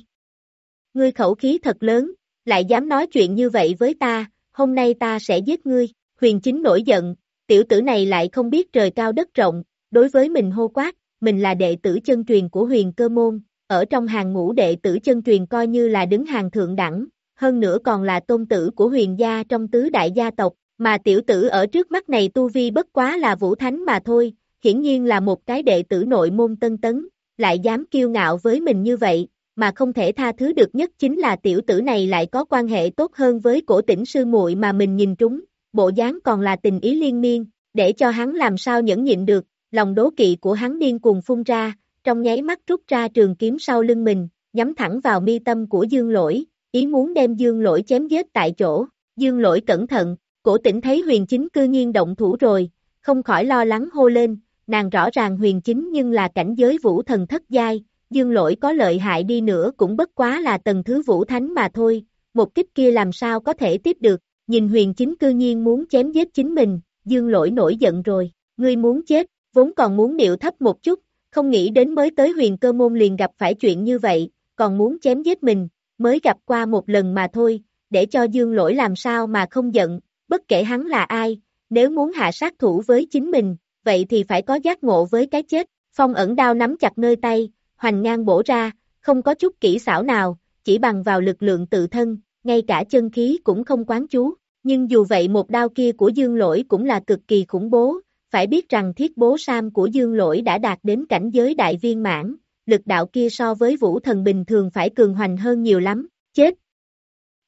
Ngươi khẩu khí thật lớn, lại dám nói chuyện như vậy với ta, hôm nay ta sẽ giết ngươi, huyền chính nổi giận, tiểu tử này lại không biết trời cao đất rộng, đối với mình hô quát, mình là đệ tử chân truyền của huyền cơ môn, ở trong hàng ngũ đệ tử chân truyền coi như là đứng hàng thượng đẳng, hơn nữa còn là tôn tử của huyền gia trong tứ đại gia tộc, mà tiểu tử ở trước mắt này tu vi bất quá là vũ thánh mà thôi, hiển nhiên là một cái đệ tử nội môn tân tấn, lại dám kiêu ngạo với mình như vậy, mà không thể tha thứ được nhất chính là tiểu tử này lại có quan hệ tốt hơn với cổ tỉnh sư muội mà mình nhìn trúng, bộ dáng còn là tình ý liên miên, để cho hắn làm sao nhẫn nhịn được, lòng đố kỵ của hắn điên cuồng phun ra, trong nháy mắt rút ra trường kiếm sau lưng mình, nhắm thẳng vào mi tâm của dương lỗi, ý muốn đem dương lỗi chém giết tại chỗ, dương lỗi cẩn thận, cổ tỉnh thấy huyền chính cư nhiên động thủ rồi, không khỏi lo lắng hô lên, nàng rõ ràng huyền chính nhưng là cảnh giới vũ thần thất giai, dương lỗi có lợi hại đi nữa cũng bất quá là tầng thứ vũ thánh mà thôi, một kích kia làm sao có thể tiếp được, nhìn huyền chính cư nhiên muốn chém giết chính mình, dương lỗi nổi giận rồi, ngươi muốn chết, vốn còn muốn điệu thấp một chút, không nghĩ đến mới tới huyền cơ môn liền gặp phải chuyện như vậy, còn muốn chém giết mình, mới gặp qua một lần mà thôi, để cho dương lỗi làm sao mà không giận, bất kể hắn là ai, nếu muốn hạ sát thủ với chính mình, vậy thì phải có giác ngộ với cái chết, phong ẩn đao nắm chặt nơi tay, hoành ngang bổ ra, không có chút kỹ xảo nào, chỉ bằng vào lực lượng tự thân, ngay cả chân khí cũng không quán chú, nhưng dù vậy một đao kia của dương lỗi cũng là cực kỳ khủng bố, phải biết rằng thiết bố Sam của dương lỗi đã đạt đến cảnh giới đại viên mãn, lực đạo kia so với vũ thần bình thường phải cường hoành hơn nhiều lắm, chết.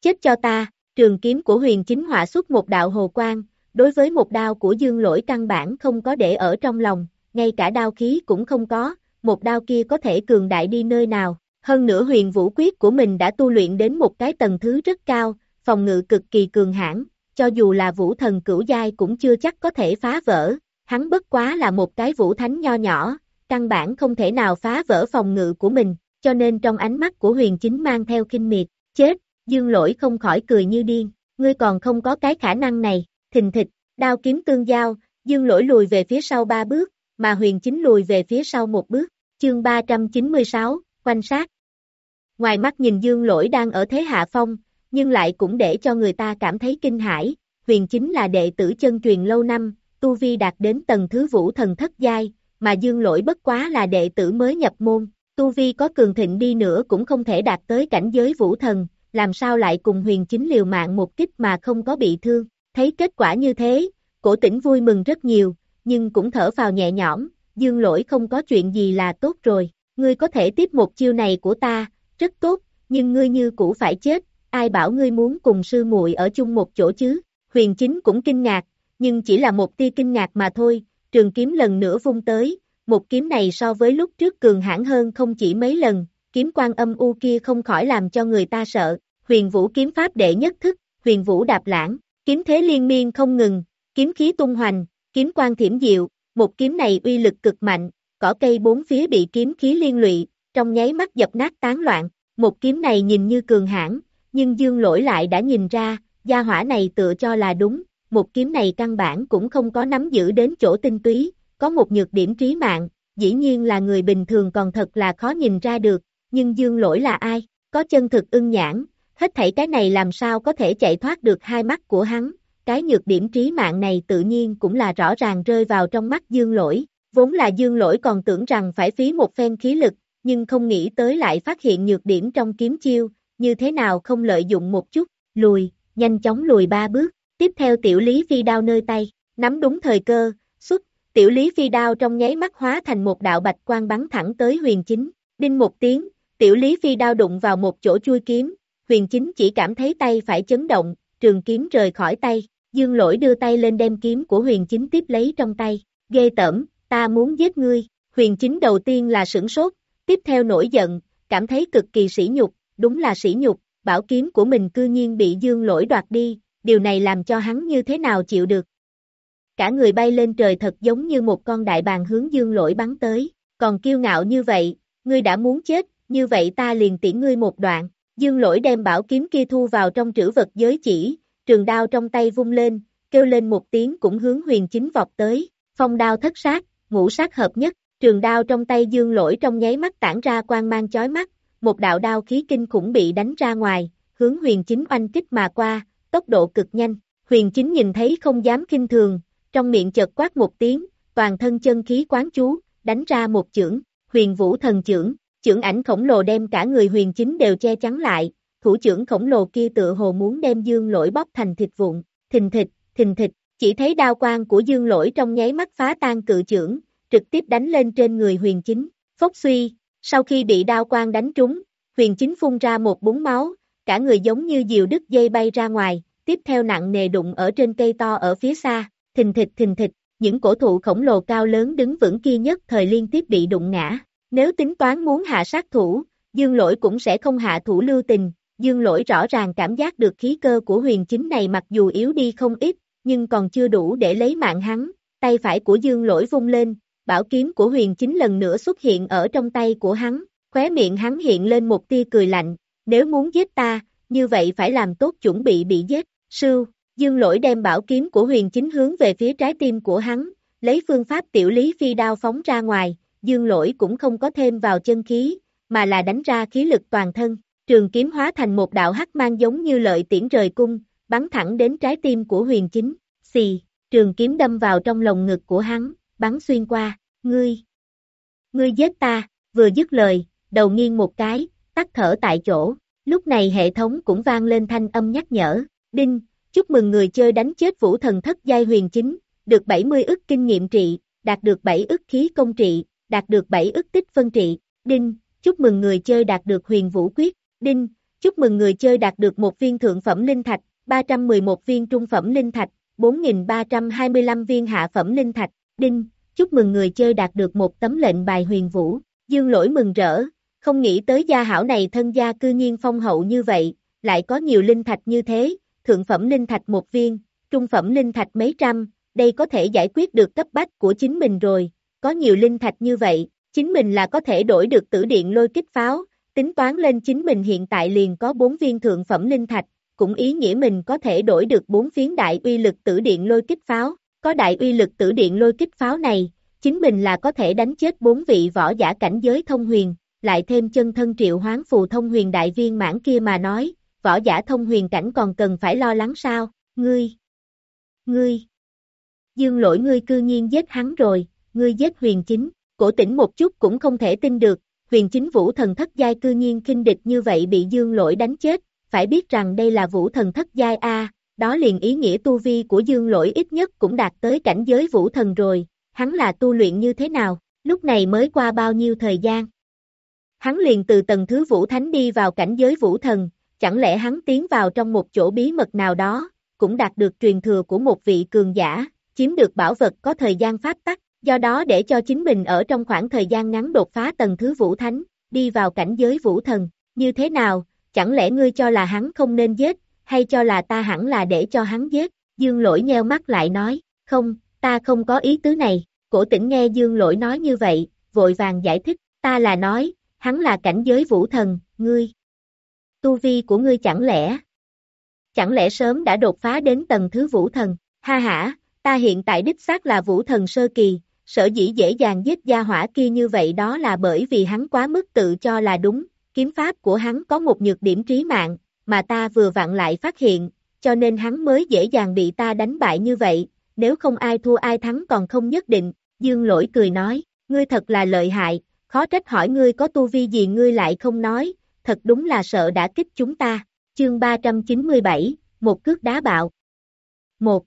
Chết cho ta, trường kiếm của huyền chính họa xuất một đạo hồ quang, đối với một đao của dương lỗi căn bản không có để ở trong lòng, ngay cả đao khí cũng không có, một đao kia có thể cường đại đi nơi nào, hơn nữa huyền vũ quyết của mình đã tu luyện đến một cái tầng thứ rất cao, phòng ngự cực kỳ cường hãn, cho dù là vũ thần cửu giai cũng chưa chắc có thể phá vỡ, hắn bất quá là một cái vũ thánh nho nhỏ, căn bản không thể nào phá vỡ phòng ngự của mình, cho nên trong ánh mắt của huyền chính mang theo kinh miệt, chết, dương lỗi không khỏi cười như điên, ngươi còn không có cái khả năng này, thình thịch, đao kiếm tương giao, dương lỗi lùi về phía sau ba bước, mà huyền chính lùi về phía sau một bước, chương 396, quanh sát. Ngoài mắt nhìn dương lỗi đang ở thế hạ phong, nhưng lại cũng để cho người ta cảm thấy kinh hãi, huyền chính là đệ tử chân truyền lâu năm, tu vi đạt đến tầng thứ vũ thần thất giai, mà dương lỗi bất quá là đệ tử mới nhập môn, tu vi có cường thịnh đi nữa cũng không thể đạt tới cảnh giới vũ thần, làm sao lại cùng huyền chính liều mạng một kích mà không có bị thương, thấy kết quả như thế, cổ tỉnh vui mừng rất nhiều, nhưng cũng thở vào nhẹ nhõm, dương lỗi không có chuyện gì là tốt rồi, ngươi có thể tiếp một chiêu này của ta, rất tốt, nhưng ngươi như cũ phải chết, ai bảo ngươi muốn cùng sư muội ở chung một chỗ chứ, huyền chính cũng kinh ngạc, nhưng chỉ là một tia kinh ngạc mà thôi, trường kiếm lần nữa vung tới, một kiếm này so với lúc trước cường hãn hơn không chỉ mấy lần, kiếm quan âm u kia không khỏi làm cho người ta sợ, huyền vũ kiếm pháp đệ nhất thức, huyền vũ đạp lãng, kiếm thế liên miên không ngừng, kiếm khí tung hoành, kiếm quan thiểm diệu, một kiếm này uy lực cực mạnh, cỏ cây bốn phía bị kiếm khí liên lụy, trong nháy mắt dập nát tán loạn, một kiếm này nhìn như cường hãn, nhưng dương lỗi lại đã nhìn ra, gia hỏa này tựa cho là đúng, một kiếm này căn bản cũng không có nắm giữ đến chỗ tinh túy, có một nhược điểm trí mạng, dĩ nhiên là người bình thường còn thật là khó nhìn ra được, nhưng dương lỗi là ai, có chân thực ưng nhãn, hết thảy cái này làm sao có thể chạy thoát được hai mắt của hắn, cái nhược điểm trí mạng này tự nhiên cũng là rõ ràng rơi vào trong mắt dương lỗi, vốn là dương lỗi còn tưởng rằng phải phí một phen khí lực, nhưng không nghĩ tới lại phát hiện nhược điểm trong kiếm chiêu, như thế nào không lợi dụng một chút, lùi, nhanh chóng lùi ba bước, tiếp theo tiểu lý phi đao nơi tay, nắm đúng thời cơ, xuất, tiểu lý phi đao trong nháy mắt hóa thành một đạo bạch quang bắn thẳng tới huyền chính, đinh một tiếng, tiểu lý phi đao đụng vào một chỗ chui kiếm, huyền chính chỉ cảm thấy tay phải chấn động, trường kiếm rời khỏi tay, dương lỗi đưa tay lên đem kiếm của huyền chính tiếp lấy trong tay, ghê tẩm, ta muốn giết ngươi, huyền chính đầu tiên là sửng sốt, tiếp theo nổi giận, cảm thấy cực kỳ sỉ nhục, đúng là sỉ nhục, bảo kiếm của mình cư nhiên bị dương lỗi đoạt đi, điều này làm cho hắn như thế nào chịu được. cả người bay lên trời thật giống như một con đại bàng hướng dương lỗi bắn tới, còn kiêu ngạo như vậy, ngươi đã muốn chết, như vậy ta liền tiễn ngươi một đoạn, dương lỗi đem bảo kiếm kia thu vào trong trữ vật giới chỉ, trường đao trong tay vung lên, kêu lên một tiếng cũng hướng huyền chính vọt tới, phong đao thất sát, ngũ sát hợp nhất, trường đao trong tay dương lỗi trong nháy mắt tản ra quang mang chói mắt, một đạo đao khí kinh khủng bị đánh ra ngoài, hướng huyền chính oanh kích mà qua, tốc độ cực nhanh, huyền chính nhìn thấy không dám kinh thường, trong miệng chợt quát một tiếng, toàn thân chân khí quán chú, đánh ra một chưởng, huyền vũ thần chưởng, chưởng ảnh khổng lồ đem cả người huyền chính đều che chắn lại, thủ trưởng khổng lồ kia tự hồ muốn đem dương lỗi bóp thành thịt vụn, thình thịt, thình thịt, chỉ thấy đao quang của dương lỗi trong nháy mắt phá tan cự trưởng, trực tiếp đánh lên trên người huyền chính, phốc suy, sau khi bị đao quang đánh trúng, huyền chính phun ra một búng máu, cả người giống như diều đứt dây bay ra ngoài, tiếp theo nặng nề đụng ở trên cây to ở phía xa, thình thịch thình thịch, những cổ thụ khổng lồ cao lớn đứng vững kia nhất thời liên tiếp bị đụng ngã. Nếu tính toán muốn hạ sát thủ, dương lỗi cũng sẽ không hạ thủ lưu tình, dương lỗi rõ ràng cảm giác được khí cơ của huyền chính này mặc dù yếu đi không ít, nhưng còn chưa đủ để lấy mạng hắn, tay phải của dương lỗi vung lên, bảo kiếm của huyền chính lần nữa xuất hiện ở trong tay của hắn, khóe miệng hắn hiện lên một tia cười lạnh, nếu muốn giết ta, như vậy phải làm tốt chuẩn bị bị giết, sưu, dương lỗi đem bảo kiếm của huyền chính hướng về phía trái tim của hắn, lấy phương pháp tiểu lý phi đao phóng ra ngoài, dương lỗi cũng không có thêm vào chân khí, mà là đánh ra khí lực toàn thân, trường kiếm hóa thành một đạo hắc mang giống như lợi tiễn rời cung, bắn thẳng đến trái tim của huyền chính, xì, trường kiếm đâm vào trong lồng ngực của hắn, bắn xuyên qua, ngươi, ngươi giết ta, vừa dứt lời, đầu nghiêng một cái, tắt thở tại chỗ, lúc này hệ thống cũng vang lên thanh âm nhắc nhở, đinh, chúc mừng người chơi đánh chết vũ thần thất giai huyền chính, được 70 ức kinh nghiệm trị, đạt được 7 ức khí công trị, đạt được 7 ức tích phân trị, đinh, chúc mừng người chơi đạt được huyền vũ quyết, đinh, chúc mừng người chơi đạt được một viên thượng phẩm linh thạch, 311 viên trung phẩm linh thạch, 4.325 viên hạ phẩm linh thạch, đinh, chúc mừng người chơi đạt được một tấm lệnh bài huyền vũ, dương lỗi mừng rỡ, không nghĩ tới gia hảo này thân gia cư nhiên phong hậu như vậy, lại có nhiều linh thạch như thế, thượng phẩm linh thạch một viên, trung phẩm linh thạch mấy trăm, đây có thể giải quyết được cấp bách của chính mình rồi, có nhiều linh thạch như vậy, chính mình là có thể đổi được tử điện lôi kích pháo, tính toán lên chính mình hiện tại liền có 4 viên thượng phẩm linh thạch, cũng ý nghĩa mình có thể đổi được 4 phiến đại uy lực tử điện lôi kích pháo, có đại uy lực tử điện lôi kích pháo này, chính mình là có thể đánh chết bốn vị võ giả cảnh giới thông huyền, lại thêm chân thân triệu hoán phù thông huyền đại viên mãn kia mà nói, võ giả thông huyền cảnh còn cần phải lo lắng sao, ngươi, ngươi, dương lỗi ngươi cư nhiên giết hắn rồi, ngươi giết huyền chính, cổ tỉnh một chút cũng không thể tin được, huyền chính vũ thần thất giai cư nhiên kinh địch như vậy bị dương lỗi đánh chết, phải biết rằng đây là vũ thần thất giai A, đó liền ý nghĩa tu vi của dương lỗi ít nhất cũng đạt tới cảnh giới vũ thần rồi, hắn là tu luyện như thế nào, lúc này mới qua bao nhiêu thời gian. Hắn liền từ tầng thứ vũ thánh đi vào cảnh giới vũ thần, chẳng lẽ hắn tiến vào trong một chỗ bí mật nào đó, cũng đạt được truyền thừa của một vị cường giả, chiếm được bảo vật có thời gian pháp tắc, do đó để cho chính mình ở trong khoảng thời gian ngắn đột phá tầng thứ vũ thánh, đi vào cảnh giới vũ thần, như thế nào, chẳng lẽ ngươi cho là hắn không nên giết, hay cho là ta hẳn là để cho hắn giết, dương lỗi nheo mắt lại nói, không, ta không có ý tứ này, cổ tỉnh nghe dương lỗi nói như vậy, vội vàng giải thích, ta là nói, hắn là cảnh giới vũ thần, ngươi. Tu vi của ngươi chẳng lẽ, chẳng lẽ sớm đã đột phá đến tầng thứ vũ thần, ha ha, ta hiện tại đích xác là vũ thần sơ kỳ, sở dĩ dễ dàng giết gia hỏa kia như vậy đó là bởi vì hắn quá mức tự cho là đúng, kiếm pháp của hắn có một nhược điểm trí mạng, mà ta vừa vặn lại phát hiện, cho nên hắn mới dễ dàng bị ta đánh bại như vậy, nếu không ai thua ai thắng còn không nhất định, dương lỗi cười nói, ngươi thật là lợi hại, khó trách hỏi ngươi có tu vi gì ngươi lại không nói, thật đúng là sợ đã kích chúng ta, chương 397, một cước đá bạo. 1.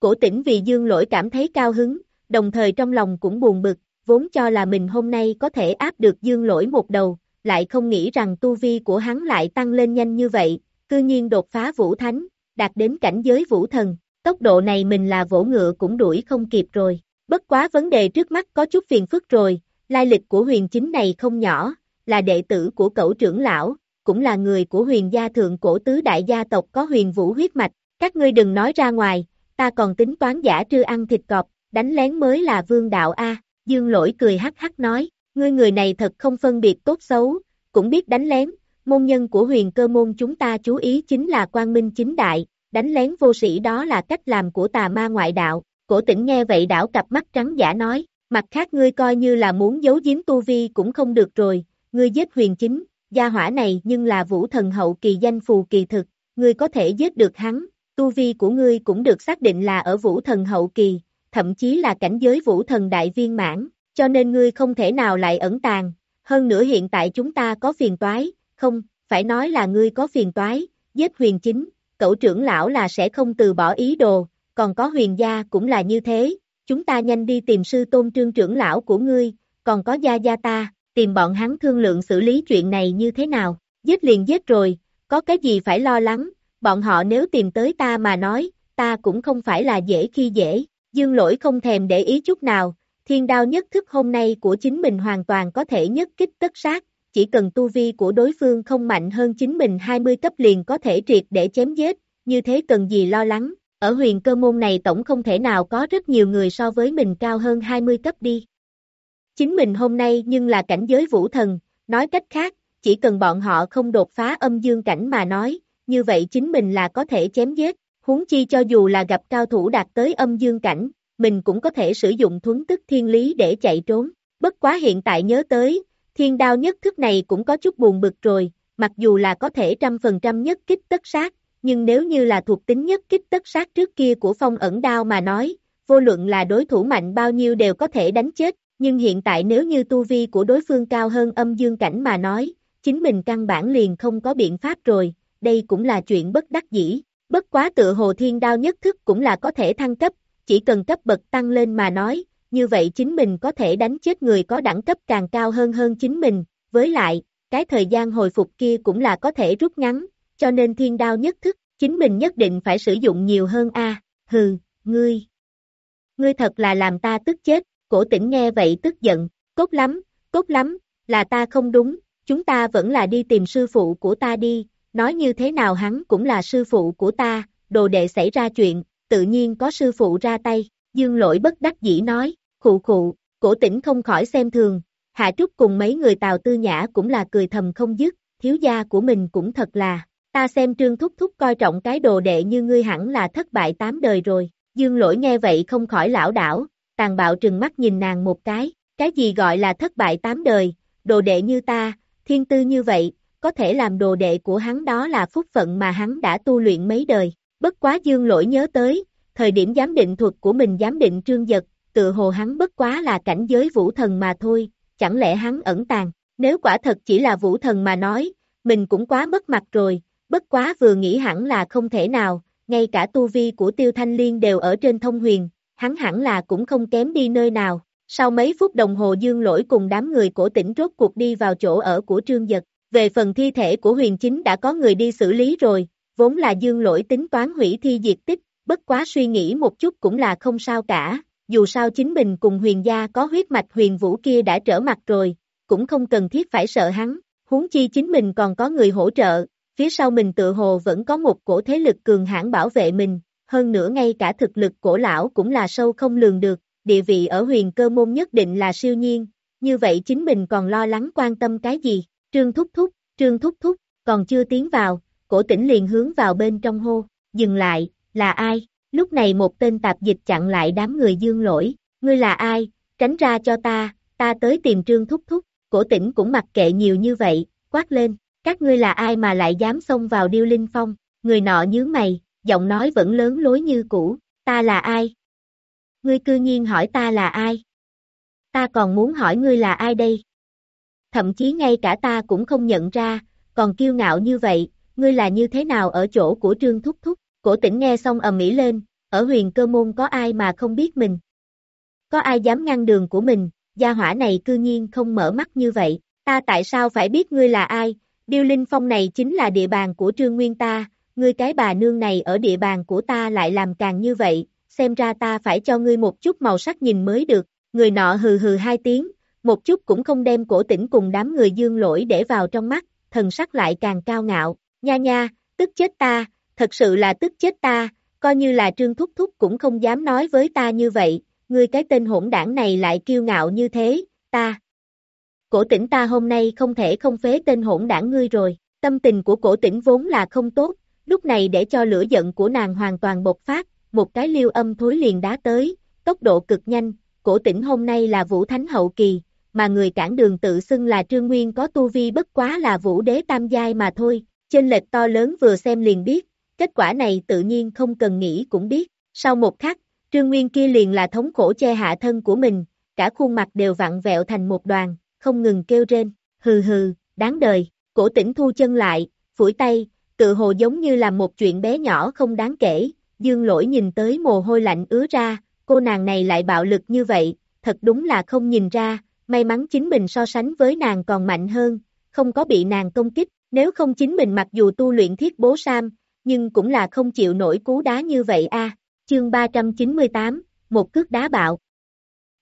Cổ tỉnh vì dương lỗi cảm thấy cao hứng, đồng thời trong lòng cũng buồn bực, vốn cho là mình hôm nay có thể áp được dương lỗi một đầu, lại không nghĩ rằng tu vi của hắn lại tăng lên nhanh như vậy, cư nhiên đột phá vũ thánh, đạt đến cảnh giới vũ thần, tốc độ này mình là vỗ ngựa cũng đuổi không kịp rồi. Bất quá vấn đề trước mắt có chút phiền phức rồi, lai lịch của huyền chính này không nhỏ, là đệ tử của cậu trưởng lão, cũng là người của huyền gia thượng cổ tứ đại gia tộc có huyền vũ huyết mạch, các ngươi đừng nói ra ngoài, ta còn tính toán giả trư ăn thịt cọp, đánh lén mới là vương đạo A, dương lỗi cười hắc hắc nói, ngươi người này thật không phân biệt tốt xấu, cũng biết đánh lén, môn nhân của huyền cơ môn chúng ta chú ý chính là quang minh chính đại, đánh lén vô sĩ đó là cách làm của tà ma ngoại đạo, cổ tỉnh nghe vậy đảo cặp mắt trắng giả nói, mặt khác ngươi coi như là muốn giấu giếm tu vi cũng không được rồi, ngươi giết huyền chính, gia hỏa này nhưng là vũ thần hậu kỳ danh phù kỳ thực, ngươi có thể giết được hắn, tu vi của ngươi cũng được xác định là ở vũ thần hậu kỳ, thậm chí là cảnh giới vũ thần đại viên mãn, cho nên ngươi không thể nào lại ẩn tàng, hơn nữa hiện tại chúng ta có phiền toái, không, phải nói là ngươi có phiền toái, giết huyền chính, cậu trưởng lão là sẽ không từ bỏ ý đồ, còn có huyền gia cũng là như thế, chúng ta nhanh đi tìm sư tôn trương trưởng lão của ngươi, còn có gia gia ta, tìm bọn hắn thương lượng xử lý chuyện này như thế nào, giết liền giết rồi, có cái gì phải lo lắng, bọn họ nếu tìm tới ta mà nói, ta cũng không phải là dễ khi dễ, dương lỗi không thèm để ý chút nào, thiên đao nhất thức hôm nay của chính mình hoàn toàn có thể nhất kích tất sát, chỉ cần tu vi của đối phương không mạnh hơn chính mình 20 cấp liền có thể triệt để chém giết, như thế cần gì lo lắng, ở huyền cơ môn này tổng không thể nào có rất nhiều người so với mình cao hơn 20 cấp đi. Chính mình hôm nay nhưng là cảnh giới vũ thần, nói cách khác, chỉ cần bọn họ không đột phá âm dương cảnh mà nói, như vậy chính mình là có thể chém giết, huống chi cho dù là gặp cao thủ đạt tới âm dương cảnh, mình cũng có thể sử dụng thuấn tức thiên lý để chạy trốn. Bất quá hiện tại nhớ tới, thiên đao nhất thức này cũng có chút buồn bực rồi, mặc dù là có thể trăm phần trăm nhất kích tất sát, nhưng nếu như là thuộc tính nhất kích tất sát trước kia của phong ẩn đao mà nói, vô luận là đối thủ mạnh bao nhiêu đều có thể đánh chết, nhưng hiện tại nếu như tu vi của đối phương cao hơn âm dương cảnh mà nói, chính mình căn bản liền không có biện pháp rồi, đây cũng là chuyện bất đắc dĩ. Bất quá tự hồ thiên đao nhất thức cũng là có thể thăng cấp, chỉ cần cấp bậc tăng lên mà nói, như vậy chính mình có thể đánh chết người có đẳng cấp càng cao hơn hơn chính mình, với lại, cái thời gian hồi phục kia cũng là có thể rút ngắn, cho nên thiên đao nhất thức, chính mình nhất định phải sử dụng nhiều hơn a hừ, ngươi. Ngươi thật là làm ta tức chết, cổ tỉnh nghe vậy tức giận, cốt lắm, cốt lắm, là ta không đúng, chúng ta vẫn là đi tìm sư phụ của ta đi, nói như thế nào hắn cũng là sư phụ của ta, đồ đệ xảy ra chuyện, tự nhiên có sư phụ ra tay, dương lỗi bất đắc dĩ nói, khụ khụ, cổ tỉnh không khỏi xem thường, Hạ Trúc cùng mấy người Tào Tư Nhã cũng là cười thầm không dứt, thiếu gia của mình cũng thật là, ta xem trương thúc thúc coi trọng cái đồ đệ như ngươi hẳn là thất bại tám đời rồi, dương lỗi nghe vậy không khỏi lão đảo, tàn bạo trừng mắt nhìn nàng một cái, cái gì gọi là thất bại tám đời, đồ đệ như ta, thiên tư như vậy, có thể làm đồ đệ của hắn đó là phúc phận mà hắn đã tu luyện mấy đời, bất quá dương lỗi nhớ tới, thời điểm giám định thuật của mình giám định trương giật, tự hồ hắn bất quá là cảnh giới vũ thần mà thôi, chẳng lẽ hắn ẩn tàng, nếu quả thật chỉ là vũ thần mà nói, mình cũng quá mất mặt rồi, bất quá vừa nghĩ hẳn là không thể nào, ngay cả tu vi của tiêu thanh liên đều ở trên thông huyền, hắn hẳn là cũng không kém đi nơi nào. Sau mấy phút đồng hồ dương lỗi cùng đám người cổ tỉnh rốt cuộc đi vào chỗ ở của trương giật, về phần thi thể của huyền chính đã có người đi xử lý rồi, vốn là dương lỗi tính toán hủy thi diệt tích, bất quá suy nghĩ một chút cũng là không sao cả, dù sao chính mình cùng huyền gia có huyết mạch huyền vũ kia đã trở mặt rồi, cũng không cần thiết phải sợ hắn, huống chi chính mình còn có người hỗ trợ, phía sau mình tự hồ vẫn có một cổ thế lực cường hãn bảo vệ mình, hơn nữa ngay cả thực lực cổ lão cũng là sâu không lường được, địa vị ở huyền cơ môn nhất định là siêu nhiên, như vậy chính mình còn lo lắng quan tâm cái gì, trương thúc thúc, trương thúc thúc, còn chưa tiến vào, cổ tỉnh liền hướng vào bên trong hô, dừng lại, là ai? Lúc này một tên tạp dịch chặn lại đám người dương lỗi, ngươi là ai, tránh ra cho ta, ta tới tìm trương thúc thúc, cổ tỉnh cũng mặc kệ nhiều như vậy, quát lên, các ngươi là ai mà lại dám xông vào điêu linh phong, người nọ nhướng mày, giọng nói vẫn lớn lối như cũ, ta là ai? Ngươi cư nhiên hỏi ta là ai? Ta còn muốn hỏi ngươi là ai đây? Thậm chí ngay cả ta cũng không nhận ra, còn kiêu ngạo như vậy, ngươi là như thế nào ở chỗ của trương thúc thúc? Cổ tỉnh nghe xong ầm ĩ lên, ở huyền cơ môn có ai mà không biết mình. Có ai dám ngăn đường của mình, gia hỏa này cư nhiên không mở mắt như vậy, ta tại sao phải biết ngươi là ai, Điêu Linh Phong này chính là địa bàn của Trương Nguyên ta, ngươi cái bà nương này ở địa bàn của ta lại làm càng như vậy, xem ra ta phải cho ngươi một chút màu sắc nhìn mới được, người nọ hừ hừ hai tiếng, một chút cũng không đem cổ tỉnh cùng đám người dương lỗi để vào trong mắt, thần sắc lại càng cao ngạo, nha nha, tức chết ta, thật sự là tức chết ta, coi như là trương thúc thúc cũng không dám nói với ta như vậy, ngươi cái tên hỗn đảng này lại kiêu ngạo như thế, ta. Cổ tỉnh ta hôm nay không thể không phế tên hỗn đảng ngươi rồi, tâm tình của cổ tỉnh vốn là không tốt, lúc này để cho lửa giận của nàng hoàn toàn bộc phát, một cái liêu âm thối liền đá tới, tốc độ cực nhanh, cổ tỉnh hôm nay là vũ thánh hậu kỳ, mà người cản đường tự xưng là trương nguyên có tu vi bất quá là vũ đế tam giai mà thôi, trên lệch to lớn vừa xem liền biết, kết quả này tự nhiên không cần nghĩ cũng biết, sau một khắc, trương nguyên kia liền là thống khổ che hạ thân của mình, cả khuôn mặt đều vặn vẹo thành một đoàn, không ngừng kêu rên, hừ hừ, đáng đời, cổ tỉnh thu chân lại, phủi tay, tự hồ giống như là một chuyện bé nhỏ không đáng kể, dương lỗi nhìn tới mồ hôi lạnh ứa ra, cô nàng này lại bạo lực như vậy, thật đúng là không nhìn ra, may mắn chính mình so sánh với nàng còn mạnh hơn, không có bị nàng công kích, nếu không chính mình mặc dù tu luyện thiết bố Sam, nhưng cũng là không chịu nổi cú đá như vậy a. Chương 398, một cước đá bạo.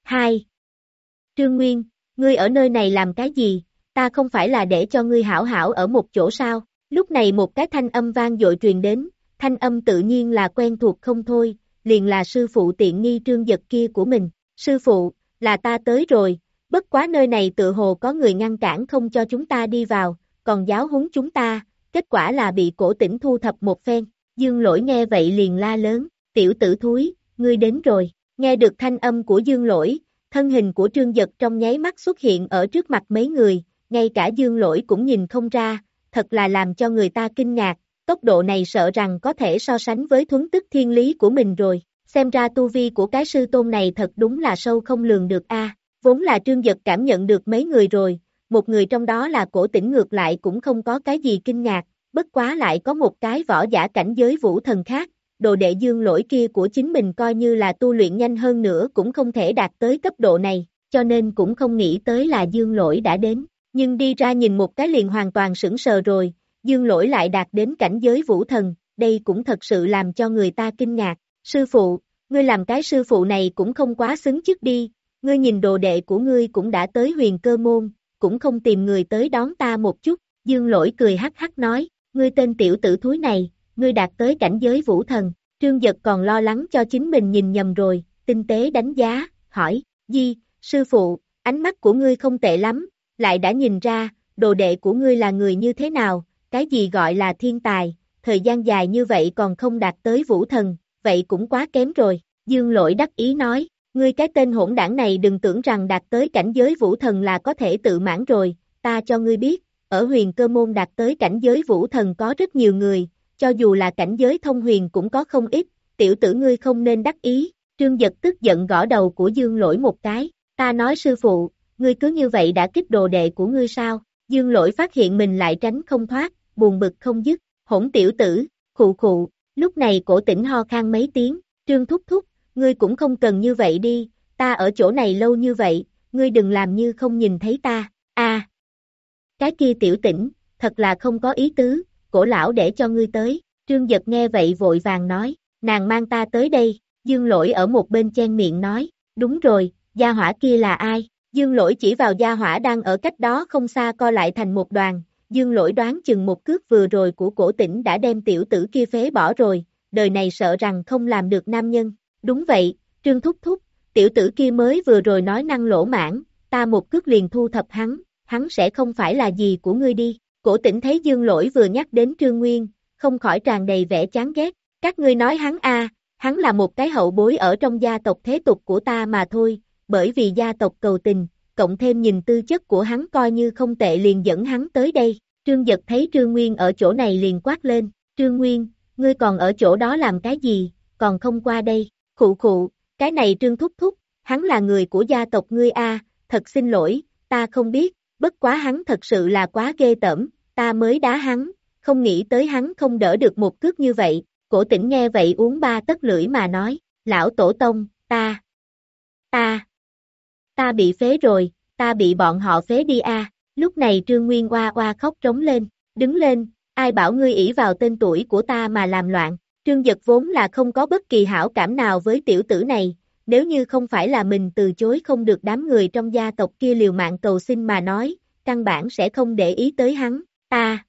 2. Trương Nguyên, ngươi ở nơi này làm cái gì? Ta không phải là để cho ngươi hảo hảo ở một chỗ sao? Lúc này một cái thanh âm vang dội truyền đến, thanh âm tự nhiên là quen thuộc không thôi, liền là sư phụ tiện nghi trương giật kia của mình. Sư phụ, là ta tới rồi, bất quá nơi này tự hồ có người ngăn cản không cho chúng ta đi vào, còn giáo huấn chúng ta, kết quả là bị cổ tỉnh thu thập một phen. Dương lỗi nghe vậy liền la lớn, tiểu tử thúi, ngươi đến rồi, nghe được thanh âm của dương lỗi, thân hình của trương giật trong nháy mắt xuất hiện ở trước mặt mấy người, ngay cả dương lỗi cũng nhìn không ra, thật là làm cho người ta kinh ngạc, tốc độ này sợ rằng có thể so sánh với thuấn tức thiên lý của mình rồi, xem ra tu vi của cái sư tôn này thật đúng là sâu không lường được a. vốn là trương giật cảm nhận được mấy người rồi, một người trong đó là cổ tỉnh ngược lại cũng không có cái gì kinh ngạc, bất quá lại có một cái võ giả cảnh giới vũ thần khác, đồ đệ dương lỗi kia của chính mình coi như là tu luyện nhanh hơn nữa cũng không thể đạt tới cấp độ này, cho nên cũng không nghĩ tới là dương lỗi đã đến, nhưng đi ra nhìn một cái liền hoàn toàn sững sờ rồi, dương lỗi lại đạt đến cảnh giới vũ thần, đây cũng thật sự làm cho người ta kinh ngạc, sư phụ, ngươi làm cái sư phụ này cũng không quá xứng chức đi, ngươi nhìn đồ đệ của ngươi cũng đã tới huyền cơ môn, cũng không tìm người tới đón ta một chút, dương lỗi cười hắc hắc nói, ngươi tên tiểu tử thúi này, ngươi đạt tới cảnh giới vũ thần, trương giật còn lo lắng cho chính mình nhìn nhầm rồi, tinh tế đánh giá, hỏi, di, sư phụ, ánh mắt của ngươi không tệ lắm, lại đã nhìn ra, đồ đệ của ngươi là người như thế nào, cái gì gọi là thiên tài, thời gian dài như vậy còn không đạt tới vũ thần, vậy cũng quá kém rồi, dương lỗi đắc ý nói, ngươi cái tên hỗn đảng này đừng tưởng rằng đạt tới cảnh giới vũ thần là có thể tự mãn rồi, ta cho ngươi biết, ở huyền cơ môn đạt tới cảnh giới vũ thần có rất nhiều người, cho dù là cảnh giới thông huyền cũng có không ít, tiểu tử ngươi không nên đắc ý, trương giật tức giận gõ đầu của dương lỗi một cái, ta nói sư phụ, ngươi cứ như vậy đã kích đồ đệ của ngươi sao, dương lỗi phát hiện mình lại tránh không thoát, buồn bực không dứt, hỗn tiểu tử, khụ khụ, lúc này cổ tỉnh ho khang mấy tiếng, trương thúc thúc, ngươi cũng không cần như vậy đi, ta ở chỗ này lâu như vậy, ngươi đừng làm như không nhìn thấy ta, a. Cái kia tiểu tỉnh, thật là không có ý tứ, cổ lão để cho ngươi tới, trương giật nghe vậy vội vàng nói, nàng mang ta tới đây, dương lỗi ở một bên chen miệng nói, đúng rồi, gia hỏa kia là ai, dương lỗi chỉ vào gia hỏa đang ở cách đó không xa co lại thành một đoàn, dương lỗi đoán chừng một cước vừa rồi của cổ tỉnh đã đem tiểu tử kia phế bỏ rồi, đời này sợ rằng không làm được nam nhân, đúng vậy, trương thúc thúc, tiểu tử kia mới vừa rồi nói năng lỗ mãn, ta một cước liền thu thập hắn, hắn sẽ không phải là gì của ngươi đi. Cổ tỉnh thấy dương lỗi vừa nhắc đến Trương Nguyên, không khỏi tràn đầy vẻ chán ghét. Các ngươi nói hắn a hắn là một cái hậu bối ở trong gia tộc thế tục của ta mà thôi, bởi vì gia tộc cầu tình, cộng thêm nhìn tư chất của hắn coi như không tệ liền dẫn hắn tới đây. Trương Giật thấy Trương Nguyên ở chỗ này liền quát lên, Trương Nguyên, ngươi còn ở chỗ đó làm cái gì, còn không qua đây, khụ khụ, cái này Trương Thúc Thúc, hắn là người của gia tộc ngươi a thật xin lỗi, ta không biết, bất quá hắn thật sự là quá ghê tởm, ta mới đá hắn, không nghĩ tới hắn không đỡ được một cước như vậy, cổ tỉnh nghe vậy uống ba tất lưỡi mà nói, lão tổ tông, ta, ta, ta bị phế rồi, ta bị bọn họ phế đi a. lúc này Trương Nguyên oa oa khóc trống lên, đứng lên, ai bảo ngươi ỷ vào tên tuổi của ta mà làm loạn, Trương Giật vốn là không có bất kỳ hảo cảm nào với tiểu tử này, nếu như không phải là mình từ chối không được đám người trong gia tộc kia liều mạng cầu xin mà nói, căn bản sẽ không để ý tới hắn, ta,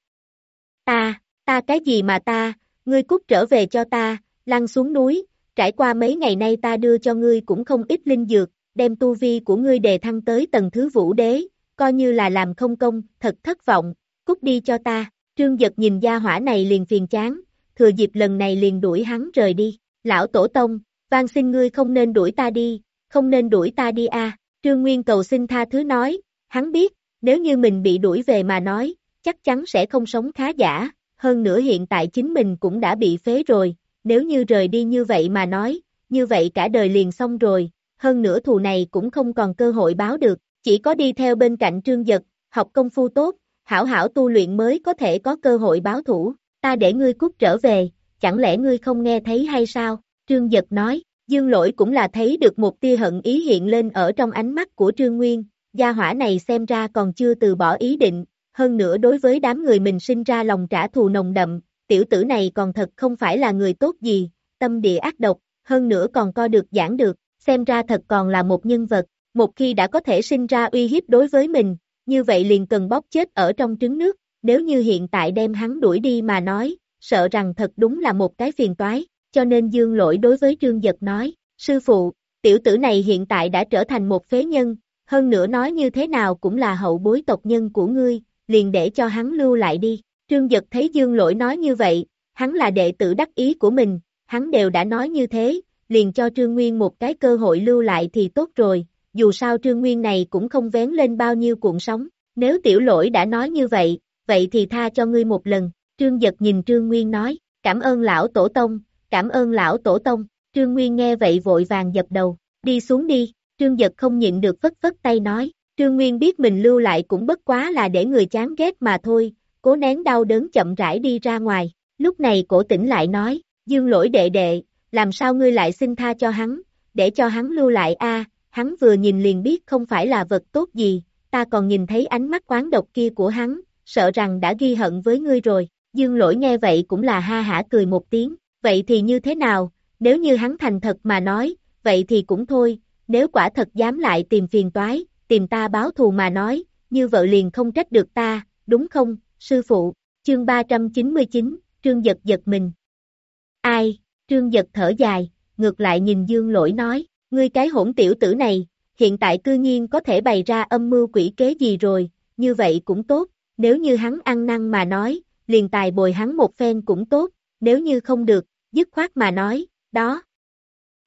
ta, ta cái gì mà ta, ngươi cút trở về cho ta, lăn xuống núi, trải qua mấy ngày nay ta đưa cho ngươi cũng không ít linh dược, đem tu vi của ngươi đề thăng tới tầng thứ vũ đế, coi như là làm không công, thật thất vọng, cút đi cho ta, trương giật nhìn gia hỏa này liền phiền chán, thừa dịp lần này liền đuổi hắn rời đi, lão tổ tông, van xin ngươi không nên đuổi ta đi, không nên đuổi ta đi a. Trương Nguyên cầu xin tha thứ nói, hắn biết, nếu như mình bị đuổi về mà nói, chắc chắn sẽ không sống khá giả, hơn nữa hiện tại chính mình cũng đã bị phế rồi, nếu như rời đi như vậy mà nói, như vậy cả đời liền xong rồi, hơn nữa thù này cũng không còn cơ hội báo được, chỉ có đi theo bên cạnh trương giật, học công phu tốt, hảo hảo tu luyện mới có thể có cơ hội báo thủ, ta để ngươi cút trở về, chẳng lẽ ngươi không nghe thấy hay sao, trương giật nói, dương lỗi cũng là thấy được một tia hận ý hiện lên ở trong ánh mắt của trương nguyên, gia hỏa này xem ra còn chưa từ bỏ ý định, hơn nữa đối với đám người mình sinh ra lòng trả thù nồng đậm, tiểu tử này còn thật không phải là người tốt gì, tâm địa ác độc, hơn nữa còn co được giảng được, xem ra thật còn là một nhân vật, một khi đã có thể sinh ra uy hiếp đối với mình, như vậy liền cần bóp chết ở trong trứng nước, nếu như hiện tại đem hắn đuổi đi mà nói, sợ rằng thật đúng là một cái phiền toái, cho nên dương lỗi đối với trương giật nói, sư phụ, tiểu tử này hiện tại đã trở thành một phế nhân, hơn nữa nói như thế nào cũng là hậu bối tộc nhân của ngươi, liền để cho hắn lưu lại đi. Trương Dật thấy Dương Lỗi nói như vậy, hắn là đệ tử đắc ý của mình, hắn đều đã nói như thế, liền cho Trương Nguyên một cái cơ hội lưu lại thì tốt rồi, dù sao Trương Nguyên này cũng không vén lên bao nhiêu cuộn sóng, nếu tiểu lỗi đã nói như vậy, vậy thì tha cho ngươi một lần, Trương Dật nhìn Trương Nguyên nói, cảm ơn lão tổ tông, cảm ơn lão tổ tông, Trương Nguyên nghe vậy vội vàng dập đầu, đi xuống đi, Trương Dật không nhịn được vất vất tay nói, Trương Nguyên biết mình lưu lại cũng bất quá là để người chán ghét mà thôi, cố nén đau đớn chậm rãi đi ra ngoài, lúc này cổ tỉnh lại nói, dương lỗi đệ đệ, làm sao ngươi lại xin tha cho hắn, để cho hắn lưu lại a hắn vừa nhìn liền biết không phải là vật tốt gì, ta còn nhìn thấy ánh mắt quán độc kia của hắn, sợ rằng đã ghi hận với ngươi rồi, dương lỗi nghe vậy cũng là ha hả cười một tiếng, vậy thì như thế nào, nếu như hắn thành thật mà nói, vậy thì cũng thôi, nếu quả thật dám lại tìm phiền toái, tìm ta báo thù mà nói, như vợ liền không trách được ta, đúng không, sư phụ, chương 399, trương giật giật mình. Ai, trương giật thở dài, ngược lại nhìn dương lỗi nói, ngươi cái hỗn tiểu tử này, hiện tại cư nhiên có thể bày ra âm mưu quỷ kế gì rồi, như vậy cũng tốt, nếu như hắn ăn năn mà nói, liền tài bồi hắn một phen cũng tốt, nếu như không được, dứt khoát mà nói, đó.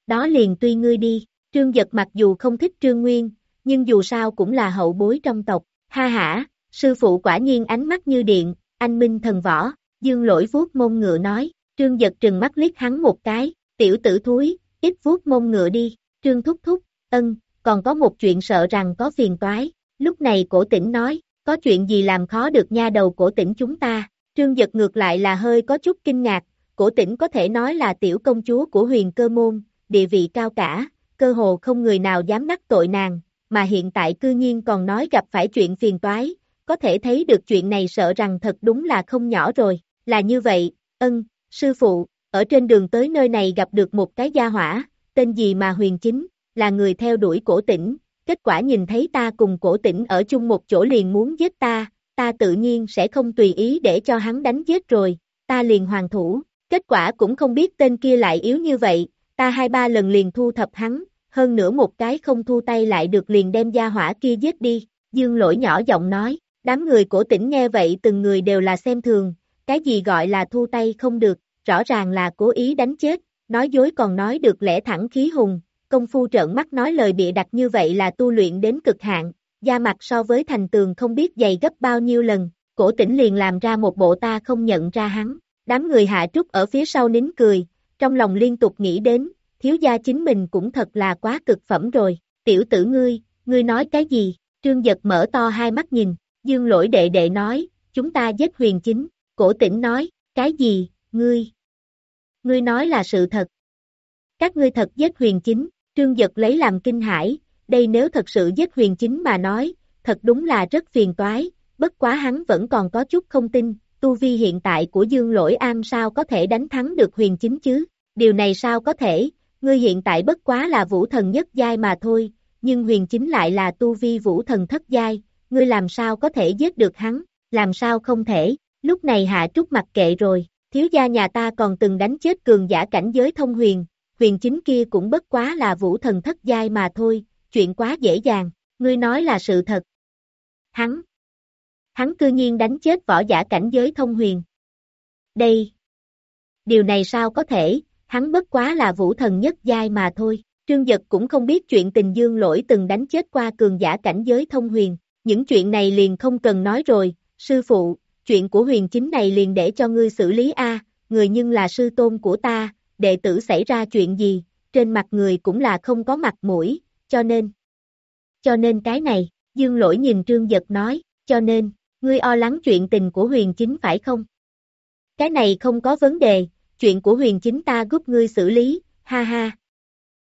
Đó liền tuy ngươi đi, trương giật mặc dù không thích trương nguyên, nhưng dù sao cũng là hậu bối trong tộc, ha hả, sư phụ quả nhiên ánh mắt như điện, anh minh thần võ, dương lỗi vuốt mông ngựa nói, trương giật trừng mắt liếc hắn một cái, tiểu tử thúi, ít vuốt mông ngựa đi, trương thúc thúc, ân, còn có một chuyện sợ rằng có phiền toái, lúc này cổ tỉnh nói, có chuyện gì làm khó được nha đầu cổ tỉnh chúng ta, trương giật ngược lại là hơi có chút kinh ngạc, cổ tỉnh có thể nói là tiểu công chúa của huyền cơ môn, địa vị cao cả, cơ hồ không người nào dám đắc tội nàng, mà hiện tại cư nhiên còn nói gặp phải chuyện phiền toái, có thể thấy được chuyện này sợ rằng thật đúng là không nhỏ rồi, là như vậy, ân, sư phụ, ở trên đường tới nơi này gặp được một cái gia hỏa, tên gì mà huyền chính, là người theo đuổi cổ tỉnh, kết quả nhìn thấy ta cùng cổ tỉnh ở chung một chỗ liền muốn giết ta, ta tự nhiên sẽ không tùy ý để cho hắn đánh giết rồi, ta liền hoàn thủ, kết quả cũng không biết tên kia lại yếu như vậy, ta hai ba lần liền thu thập hắn, hơn nữa một cái không thu tay lại được liền đem gia hỏa kia giết đi, dương lỗi nhỏ giọng nói, đám người cổ tỉnh nghe vậy từng người đều là xem thường, cái gì gọi là thu tay không được, rõ ràng là cố ý đánh chết, nói dối còn nói được lẽ thẳng khí hùng, công phu trợn mắt nói lời bịa đặt như vậy là tu luyện đến cực hạn, da mặt so với thành tường không biết dày gấp bao nhiêu lần, cổ tỉnh liền làm ra một bộ ta không nhận ra hắn, đám người hạ trúc ở phía sau nín cười, trong lòng liên tục nghĩ đến, thiếu gia chính mình cũng thật là quá cực phẩm rồi, tiểu tử ngươi, ngươi nói cái gì, trương giật mở to hai mắt nhìn, dương lỗi đệ đệ nói, chúng ta giết huyền chính, cổ tỉnh nói, cái gì, ngươi, ngươi nói là sự thật, các ngươi thật giết huyền chính, trương giật lấy làm kinh hãi, đây nếu thật sự giết huyền chính mà nói, thật đúng là rất phiền toái, bất quá hắn vẫn còn có chút không tin, tu vi hiện tại của dương lỗi an sao có thể đánh thắng được huyền chính chứ, điều này sao có thể, ngươi hiện tại bất quá là vũ thần nhất giai mà thôi, nhưng huyền chính lại là tu vi vũ thần thất giai, ngươi làm sao có thể giết được hắn, làm sao không thể, lúc này hạ trúc mặt kệ rồi, thiếu gia nhà ta còn từng đánh chết cường giả cảnh giới thông huyền, huyền chính kia cũng bất quá là vũ thần thất giai mà thôi, chuyện quá dễ dàng, ngươi nói là sự thật. Hắn, hắn cư nhiên đánh chết võ giả cảnh giới thông huyền. Đây, điều này sao có thể, hắn bất quá là vũ thần nhất giai mà thôi. Trương Dật cũng không biết chuyện tình dương lỗi từng đánh chết qua cường giả cảnh giới thông huyền, những chuyện này liền không cần nói rồi, sư phụ, chuyện của huyền chính này liền để cho ngươi xử lý a, người nhưng là sư tôn của ta, đệ tử xảy ra chuyện gì, trên mặt người cũng là không có mặt mũi, cho nên, cho nên cái này, dương lỗi nhìn trương giật nói, cho nên, ngươi o lắng chuyện tình của huyền chính phải không? Cái này không có vấn đề, chuyện của huyền chính ta giúp ngươi xử lý, ha ha.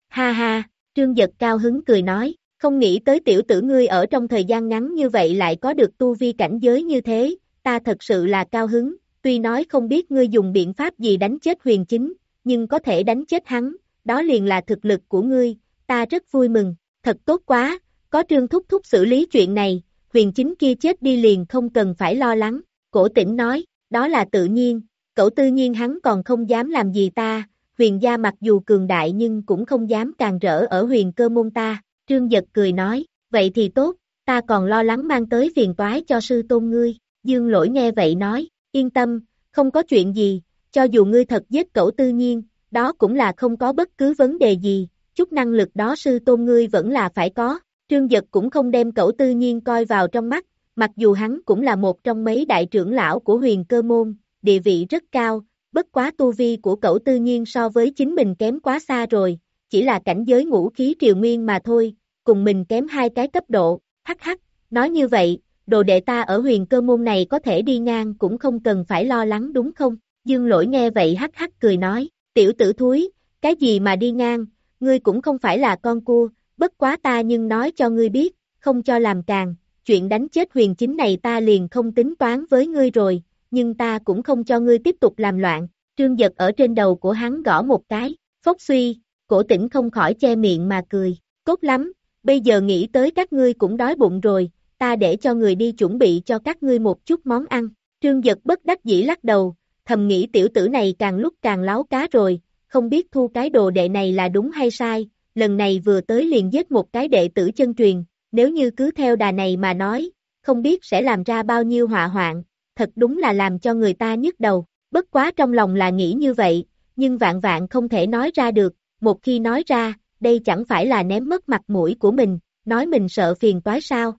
Ha ha, trương giật cao hứng cười nói, không nghĩ tới tiểu tử ngươi ở trong thời gian ngắn như vậy lại có được tu vi cảnh giới như thế, ta thật sự là cao hứng, tuy nói không biết ngươi dùng biện pháp gì đánh chết huyền chính, nhưng có thể đánh chết hắn, đó liền là thực lực của ngươi, ta rất vui mừng, thật tốt quá, có trương thúc thúc xử lý chuyện này, huyền chính kia chết đi liền không cần phải lo lắng, cổ tỉnh nói, đó là tự nhiên, cậu Tư nhiên hắn còn không dám làm gì ta, huyền gia mặc dù cường đại nhưng cũng không dám càng rỡ ở huyền cơ môn ta, trương giật cười nói, vậy thì tốt, ta còn lo lắng mang tới phiền toái cho sư tôn ngươi, dương lỗi nghe vậy nói, yên tâm, không có chuyện gì, cho dù ngươi thật giết cậu Tư nhiên, đó cũng là không có bất cứ vấn đề gì, chút năng lực đó sư tôn ngươi vẫn là phải có, trương giật cũng không đem cậu Tư nhiên coi vào trong mắt, mặc dù hắn cũng là một trong mấy đại trưởng lão của huyền cơ môn, địa vị rất cao, bất quá tu vi của cậu tư nhiên so với chính mình kém quá xa rồi, chỉ là cảnh giới ngũ khí triều nguyên mà thôi, cùng mình kém hai cái cấp độ, hắc hắc, nói như vậy, đồ đệ ta ở huyền cơ môn này có thể đi ngang cũng không cần phải lo lắng đúng không? Dương lỗi nghe vậy hắc hắc cười nói, tiểu tử thúi, cái gì mà đi ngang, ngươi cũng không phải là con cua, bất quá ta nhưng nói cho ngươi biết, không cho làm càng, chuyện đánh chết huyền chính này ta liền không tính toán với ngươi rồi, nhưng ta cũng không cho ngươi tiếp tục làm loạn, trương giật ở trên đầu của hắn gõ một cái, phốc suy, cổ tỉnh không khỏi che miệng mà cười, cốt lắm, bây giờ nghĩ tới các ngươi cũng đói bụng rồi, ta để cho người đi chuẩn bị cho các ngươi một chút món ăn, trương giật bất đắc dĩ lắc đầu, thầm nghĩ tiểu tử này càng lúc càng láo cá rồi, không biết thu cái đồ đệ này là đúng hay sai, lần này vừa tới liền giết một cái đệ tử chân truyền, nếu như cứ theo đà này mà nói, không biết sẽ làm ra bao nhiêu họa hoạn, thật đúng là làm cho người ta nhức đầu, bất quá trong lòng là nghĩ như vậy, nhưng vạn vạn không thể nói ra được, một khi nói ra, đây chẳng phải là ném mất mặt mũi của mình, nói mình sợ phiền toái sao.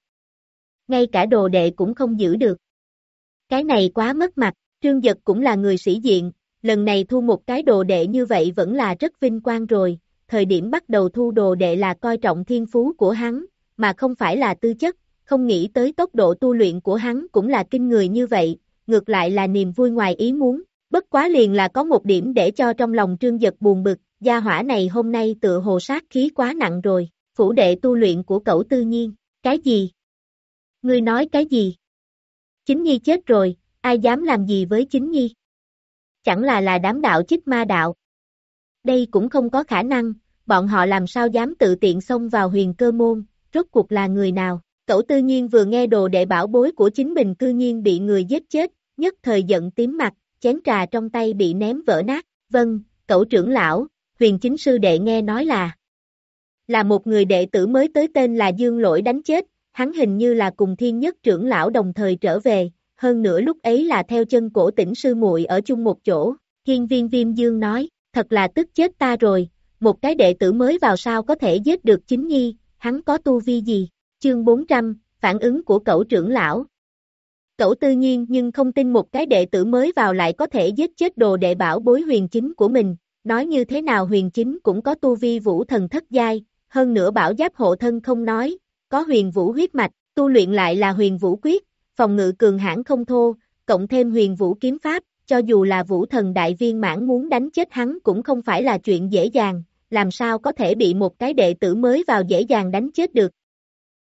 Ngay cả đồ đệ cũng không giữ được. Cái này quá mất mặt, trương giật cũng là người sĩ diện, lần này thu một cái đồ đệ như vậy vẫn là rất vinh quang rồi, thời điểm bắt đầu thu đồ đệ là coi trọng thiên phú của hắn, mà không phải là tư chất, không nghĩ tới tốc độ tu luyện của hắn cũng là kinh người như vậy, ngược lại là niềm vui ngoài ý muốn, bất quá liền là có một điểm để cho trong lòng trương giật buồn bực, gia hỏa này hôm nay tựa hồ sát khí quá nặng rồi, phủ đệ tu luyện của cậu tư nhiên, cái gì? Ngươi nói cái gì? Chính nhi chết rồi, ai dám làm gì với chính nhi? Chẳng là là đám đạo chích ma đạo. Đây cũng không có khả năng, bọn họ làm sao dám tự tiện xông vào huyền cơ môn, rốt cuộc là người nào? Cậu tư nhiên vừa nghe đồ đệ bảo bối của chính mình cư nhiên bị người giết chết, nhất thời giận tím mặt, chén trà trong tay bị ném vỡ nát, vâng, cậu trưởng lão, huyền chính sư đệ nghe nói là là một người đệ tử mới tới tên là Dương Lỗi đánh chết, hắn hình như là cùng thiên nhất trưởng lão đồng thời trở về, hơn nữa lúc ấy là theo chân cổ tỉnh sư muội ở chung một chỗ, hiên viên viêm Dương nói, thật là tức chết ta rồi, một cái đệ tử mới vào sao có thể giết được chính nhi, hắn có tu vi gì, chương 400, phản ứng của cậu trưởng lão. Cậu tự nhiên nhưng không tin một cái đệ tử mới vào lại có thể giết chết đồ đệ bảo bối huyền chính của mình, nói như thế nào huyền chính cũng có tu vi vũ thần thất giai, hơn nữa bảo giáp hộ thân không nói, có huyền vũ huyết mạch, tu luyện lại là huyền vũ quyết, phòng ngự cường hãn không thô, cộng thêm huyền vũ kiếm pháp, cho dù là vũ thần đại viên mãn muốn đánh chết hắn cũng không phải là chuyện dễ dàng, làm sao có thể bị một cái đệ tử mới vào dễ dàng đánh chết được.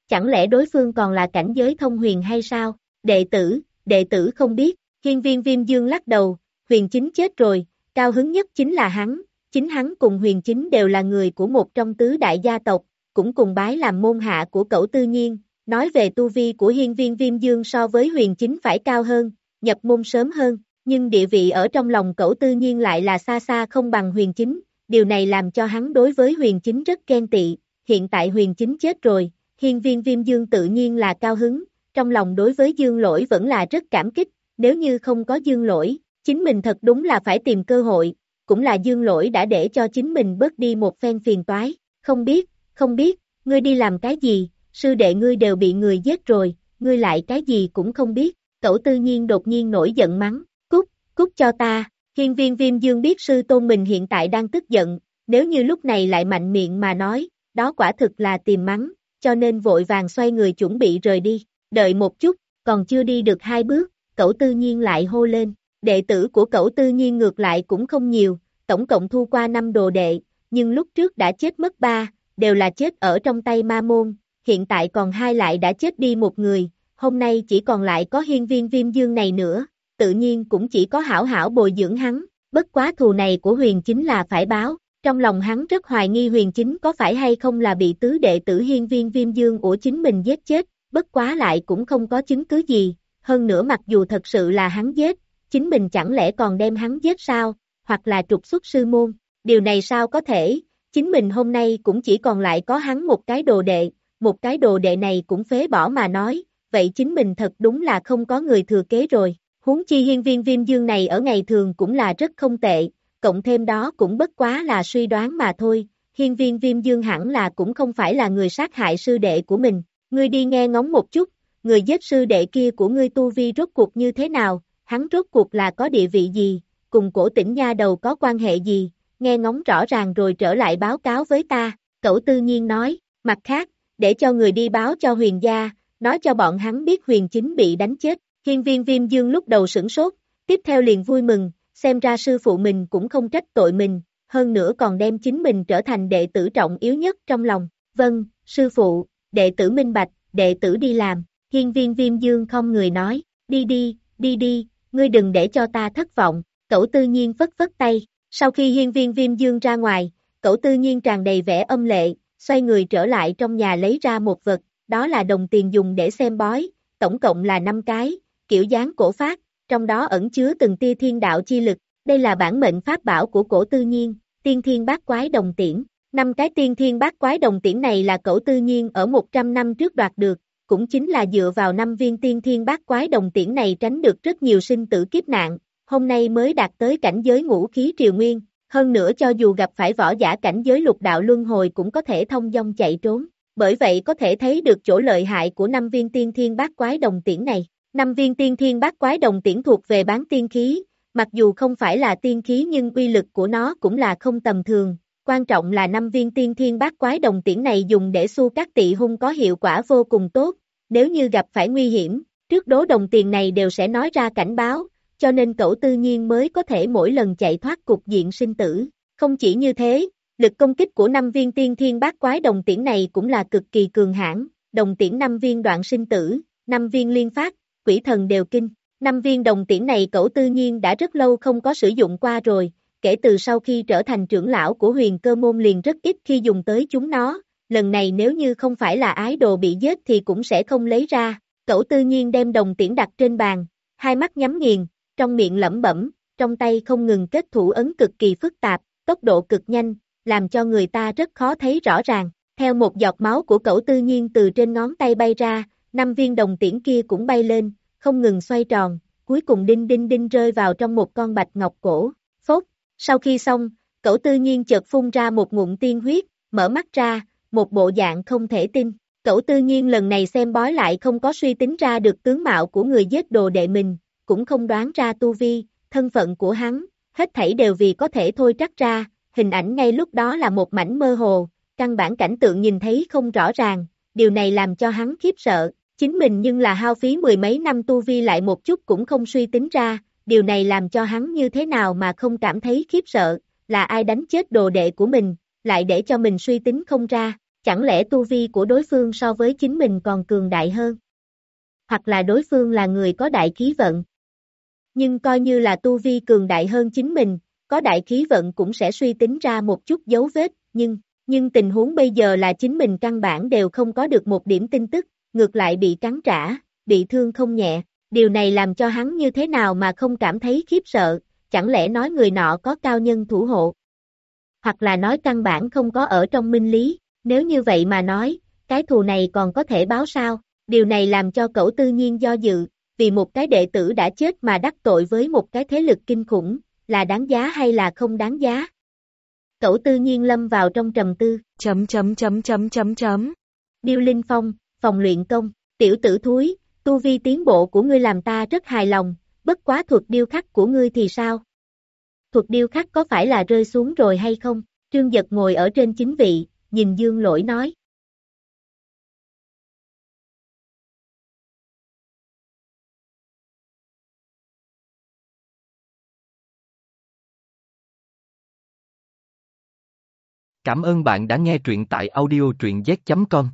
Chẳng lẽ đối phương còn là cảnh giới thông huyền hay sao? Đệ tử, đệ tử không biết, hiên viên viêm dương lắc đầu, huyền chính chết rồi, cao hứng nhất chính là hắn, chính hắn cùng huyền chính đều là người của một trong tứ đại gia tộc, cũng cùng bái làm môn hạ của cậu tư nhiên, nói về tu vi của hiên viên viêm dương so với huyền chính phải cao hơn, nhập môn sớm hơn, nhưng địa vị ở trong lòng cậu tư nhiên lại là xa xa không bằng huyền chính, điều này làm cho hắn đối với huyền chính rất ghen tị, hiện tại huyền chính chết rồi, hiên viên viêm dương tự nhiên là cao hứng, trong lòng đối với dương lỗi vẫn là rất cảm kích, nếu như không có dương lỗi, chính mình thật đúng là phải tìm cơ hội, cũng là dương lỗi đã để cho chính mình bớt đi một phen phiền toái, không biết, không biết, ngươi đi làm cái gì, sư đệ ngươi đều bị người giết rồi, ngươi lại cái gì cũng không biết, cậu tư nhiên đột nhiên nổi giận mắng, cút, cút cho ta, hiên viên viêm dương biết sư tôn mình hiện tại đang tức giận, nếu như lúc này lại mạnh miệng mà nói, đó quả thực là tìm mắng, cho nên vội vàng xoay người chuẩn bị rời đi, đợi một chút, còn chưa đi được hai bước, cậu tư nhiên lại hô lên, đệ tử của cậu tư nhiên ngược lại cũng không nhiều, tổng cộng thu qua năm đồ đệ, nhưng lúc trước đã chết mất ba, đều là chết ở trong tay ma môn, hiện tại còn hai lại đã chết đi một người, hôm nay chỉ còn lại có hiên viên viêm dương này nữa, tự nhiên cũng chỉ có hảo hảo bồi dưỡng hắn, bất quá thù này của huyền chính là phải báo, trong lòng hắn rất hoài nghi huyền chính có phải hay không là bị tứ đệ tử hiên viên viêm dương của chính mình giết chết, bất quá lại cũng không có chứng cứ gì, hơn nữa mặc dù thật sự là hắn giết, chính mình chẳng lẽ còn đem hắn giết sao, hoặc là trục xuất sư môn, điều này sao có thể, chính mình hôm nay cũng chỉ còn lại có hắn một cái đồ đệ, một cái đồ đệ này cũng phế bỏ mà nói, vậy chính mình thật đúng là không có người thừa kế rồi, huống chi hiên viên viêm dương này ở ngày thường cũng là rất không tệ, cộng thêm đó cũng bất quá là suy đoán mà thôi, hiên viên viêm dương hẳn là cũng không phải là người sát hại sư đệ của mình, ngươi đi nghe ngóng một chút, người giết sư đệ kia của ngươi tu vi rốt cuộc như thế nào, hắn rốt cuộc là có địa vị gì, cùng cổ tỉnh nha đầu có quan hệ gì, nghe ngóng rõ ràng rồi trở lại báo cáo với ta, cậu tư nhiên nói, mặt khác, để cho người đi báo cho huyền gia, nói cho bọn hắn biết huyền chính bị đánh chết, hiên viên viêm dương lúc đầu sửng sốt, tiếp theo liền vui mừng, xem ra sư phụ mình cũng không trách tội mình, hơn nữa còn đem chính mình trở thành đệ tử trọng yếu nhất trong lòng, vâng, sư phụ, đệ tử minh bạch, đệ tử đi làm, hiên viên viêm dương không người nói, đi đi, đi đi, ngươi đừng để cho ta thất vọng, cậu tư nhiên vất vất tay, sau khi hiên viên viêm dương ra ngoài, cậu tư nhiên tràn đầy vẻ âm lệ, xoay người trở lại trong nhà lấy ra một vật, đó là đồng tiền dùng để xem bói, tổng cộng là 5 cái, kiểu dáng cổ phát, trong đó ẩn chứa từng tia thiên đạo chi lực, đây là bản mệnh pháp bảo của cổ tư nhiên, tiên thiên bát quái đồng tiễn. Năm cái tiên thiên bát quái đồng tiễn này là cổ tư nhiên ở 100 năm trước đoạt được, cũng chính là dựa vào năm viên tiên thiên bát quái đồng tiễn này tránh được rất nhiều sinh tử kiếp nạn, hôm nay mới đạt tới cảnh giới ngũ khí triều nguyên, hơn nữa cho dù gặp phải võ giả cảnh giới lục đạo luân hồi cũng có thể thông dong chạy trốn, bởi vậy có thể thấy được chỗ lợi hại của năm viên tiên thiên bát quái đồng tiễn này. Năm viên tiên thiên bát quái đồng tiễn thuộc về bán tiên khí, mặc dù không phải là tiên khí nhưng uy lực của nó cũng là không tầm thường. Quan trọng là năm viên tiên thiên bát quái đồng tiễn này dùng để xu các tị hung có hiệu quả vô cùng tốt, nếu như gặp phải nguy hiểm, trước đố đồng tiền này đều sẽ nói ra cảnh báo, cho nên cậu tư nhiên mới có thể mỗi lần chạy thoát cục diện sinh tử. Không chỉ như thế, lực công kích của năm viên tiên thiên bát quái đồng tiễn này cũng là cực kỳ cường hãn, đồng tiễn năm viên đoạn sinh tử, năm viên liên phát, quỷ thần đều kinh. Năm viên đồng tiễn này cậu tư nhiên đã rất lâu không có sử dụng qua rồi, kể từ sau khi trở thành trưởng lão của huyền cơ môn liền rất ít khi dùng tới chúng nó, lần này nếu như không phải là ái đồ bị giết thì cũng sẽ không lấy ra, cậu tư nhiên đem đồng tiễn đặt trên bàn, hai mắt nhắm nghiền, trong miệng lẩm bẩm, trong tay không ngừng kết thủ ấn cực kỳ phức tạp, tốc độ cực nhanh, làm cho người ta rất khó thấy rõ ràng, theo một giọt máu của cậu tư nhiên từ trên ngón tay bay ra, năm viên đồng tiễn kia cũng bay lên, không ngừng xoay tròn, cuối cùng đinh đinh đinh rơi vào trong một con bạch ngọc cổ, phốt, sau khi xong, cậu tư nhiên chợt phun ra một ngụm tiên huyết, mở mắt ra, một bộ dạng không thể tin, cậu tư nhiên lần này xem bói lại không có suy tính ra được tướng mạo của người giết đồ đệ mình, cũng không đoán ra tu vi, thân phận của hắn, hết thảy đều vì có thể thôi trắc ra, hình ảnh ngay lúc đó là một mảnh mơ hồ, căn bản cảnh tượng nhìn thấy không rõ ràng, điều này làm cho hắn khiếp sợ, chính mình nhưng là hao phí mười mấy năm tu vi lại một chút cũng không suy tính ra, điều này làm cho hắn như thế nào mà không cảm thấy khiếp sợ, là ai đánh chết đồ đệ của mình, lại để cho mình suy tính không ra, chẳng lẽ tu vi của đối phương so với chính mình còn cường đại hơn? Hoặc là đối phương là người có đại khí vận? Nhưng coi như là tu vi cường đại hơn chính mình, có đại khí vận cũng sẽ suy tính ra một chút dấu vết, nhưng, nhưng tình huống bây giờ là chính mình căn bản đều không có được một điểm tin tức, ngược lại bị cắn trả, bị thương không nhẹ, Điều này làm cho hắn như thế nào mà không cảm thấy khiếp sợ, chẳng lẽ nói người nọ có cao nhân thủ hộ? Hoặc là nói căn bản không có ở trong minh lý, nếu như vậy mà nói, cái thù này còn có thể báo sao? Điều này làm cho cậu tư nhiên do dự, vì một cái đệ tử đã chết mà đắc tội với một cái thế lực kinh khủng, là đáng giá hay là không đáng giá? Cậu tư nhiên lâm vào trong trầm tư. Chấm chấm chấm chấm chấm chấm. Điêu Linh Phong, phòng luyện công, tiểu tử thúi, tu vi tiến bộ của ngươi làm ta rất hài lòng, bất quá thuật điêu khắc của ngươi thì sao? Thuật điêu khắc có phải là rơi xuống rồi hay không? Trương Giật ngồi ở trên chính vị, nhìn Dương Lỗi nói. Cảm ơn bạn đã nghe truyện tại audiotruyenzet. Com.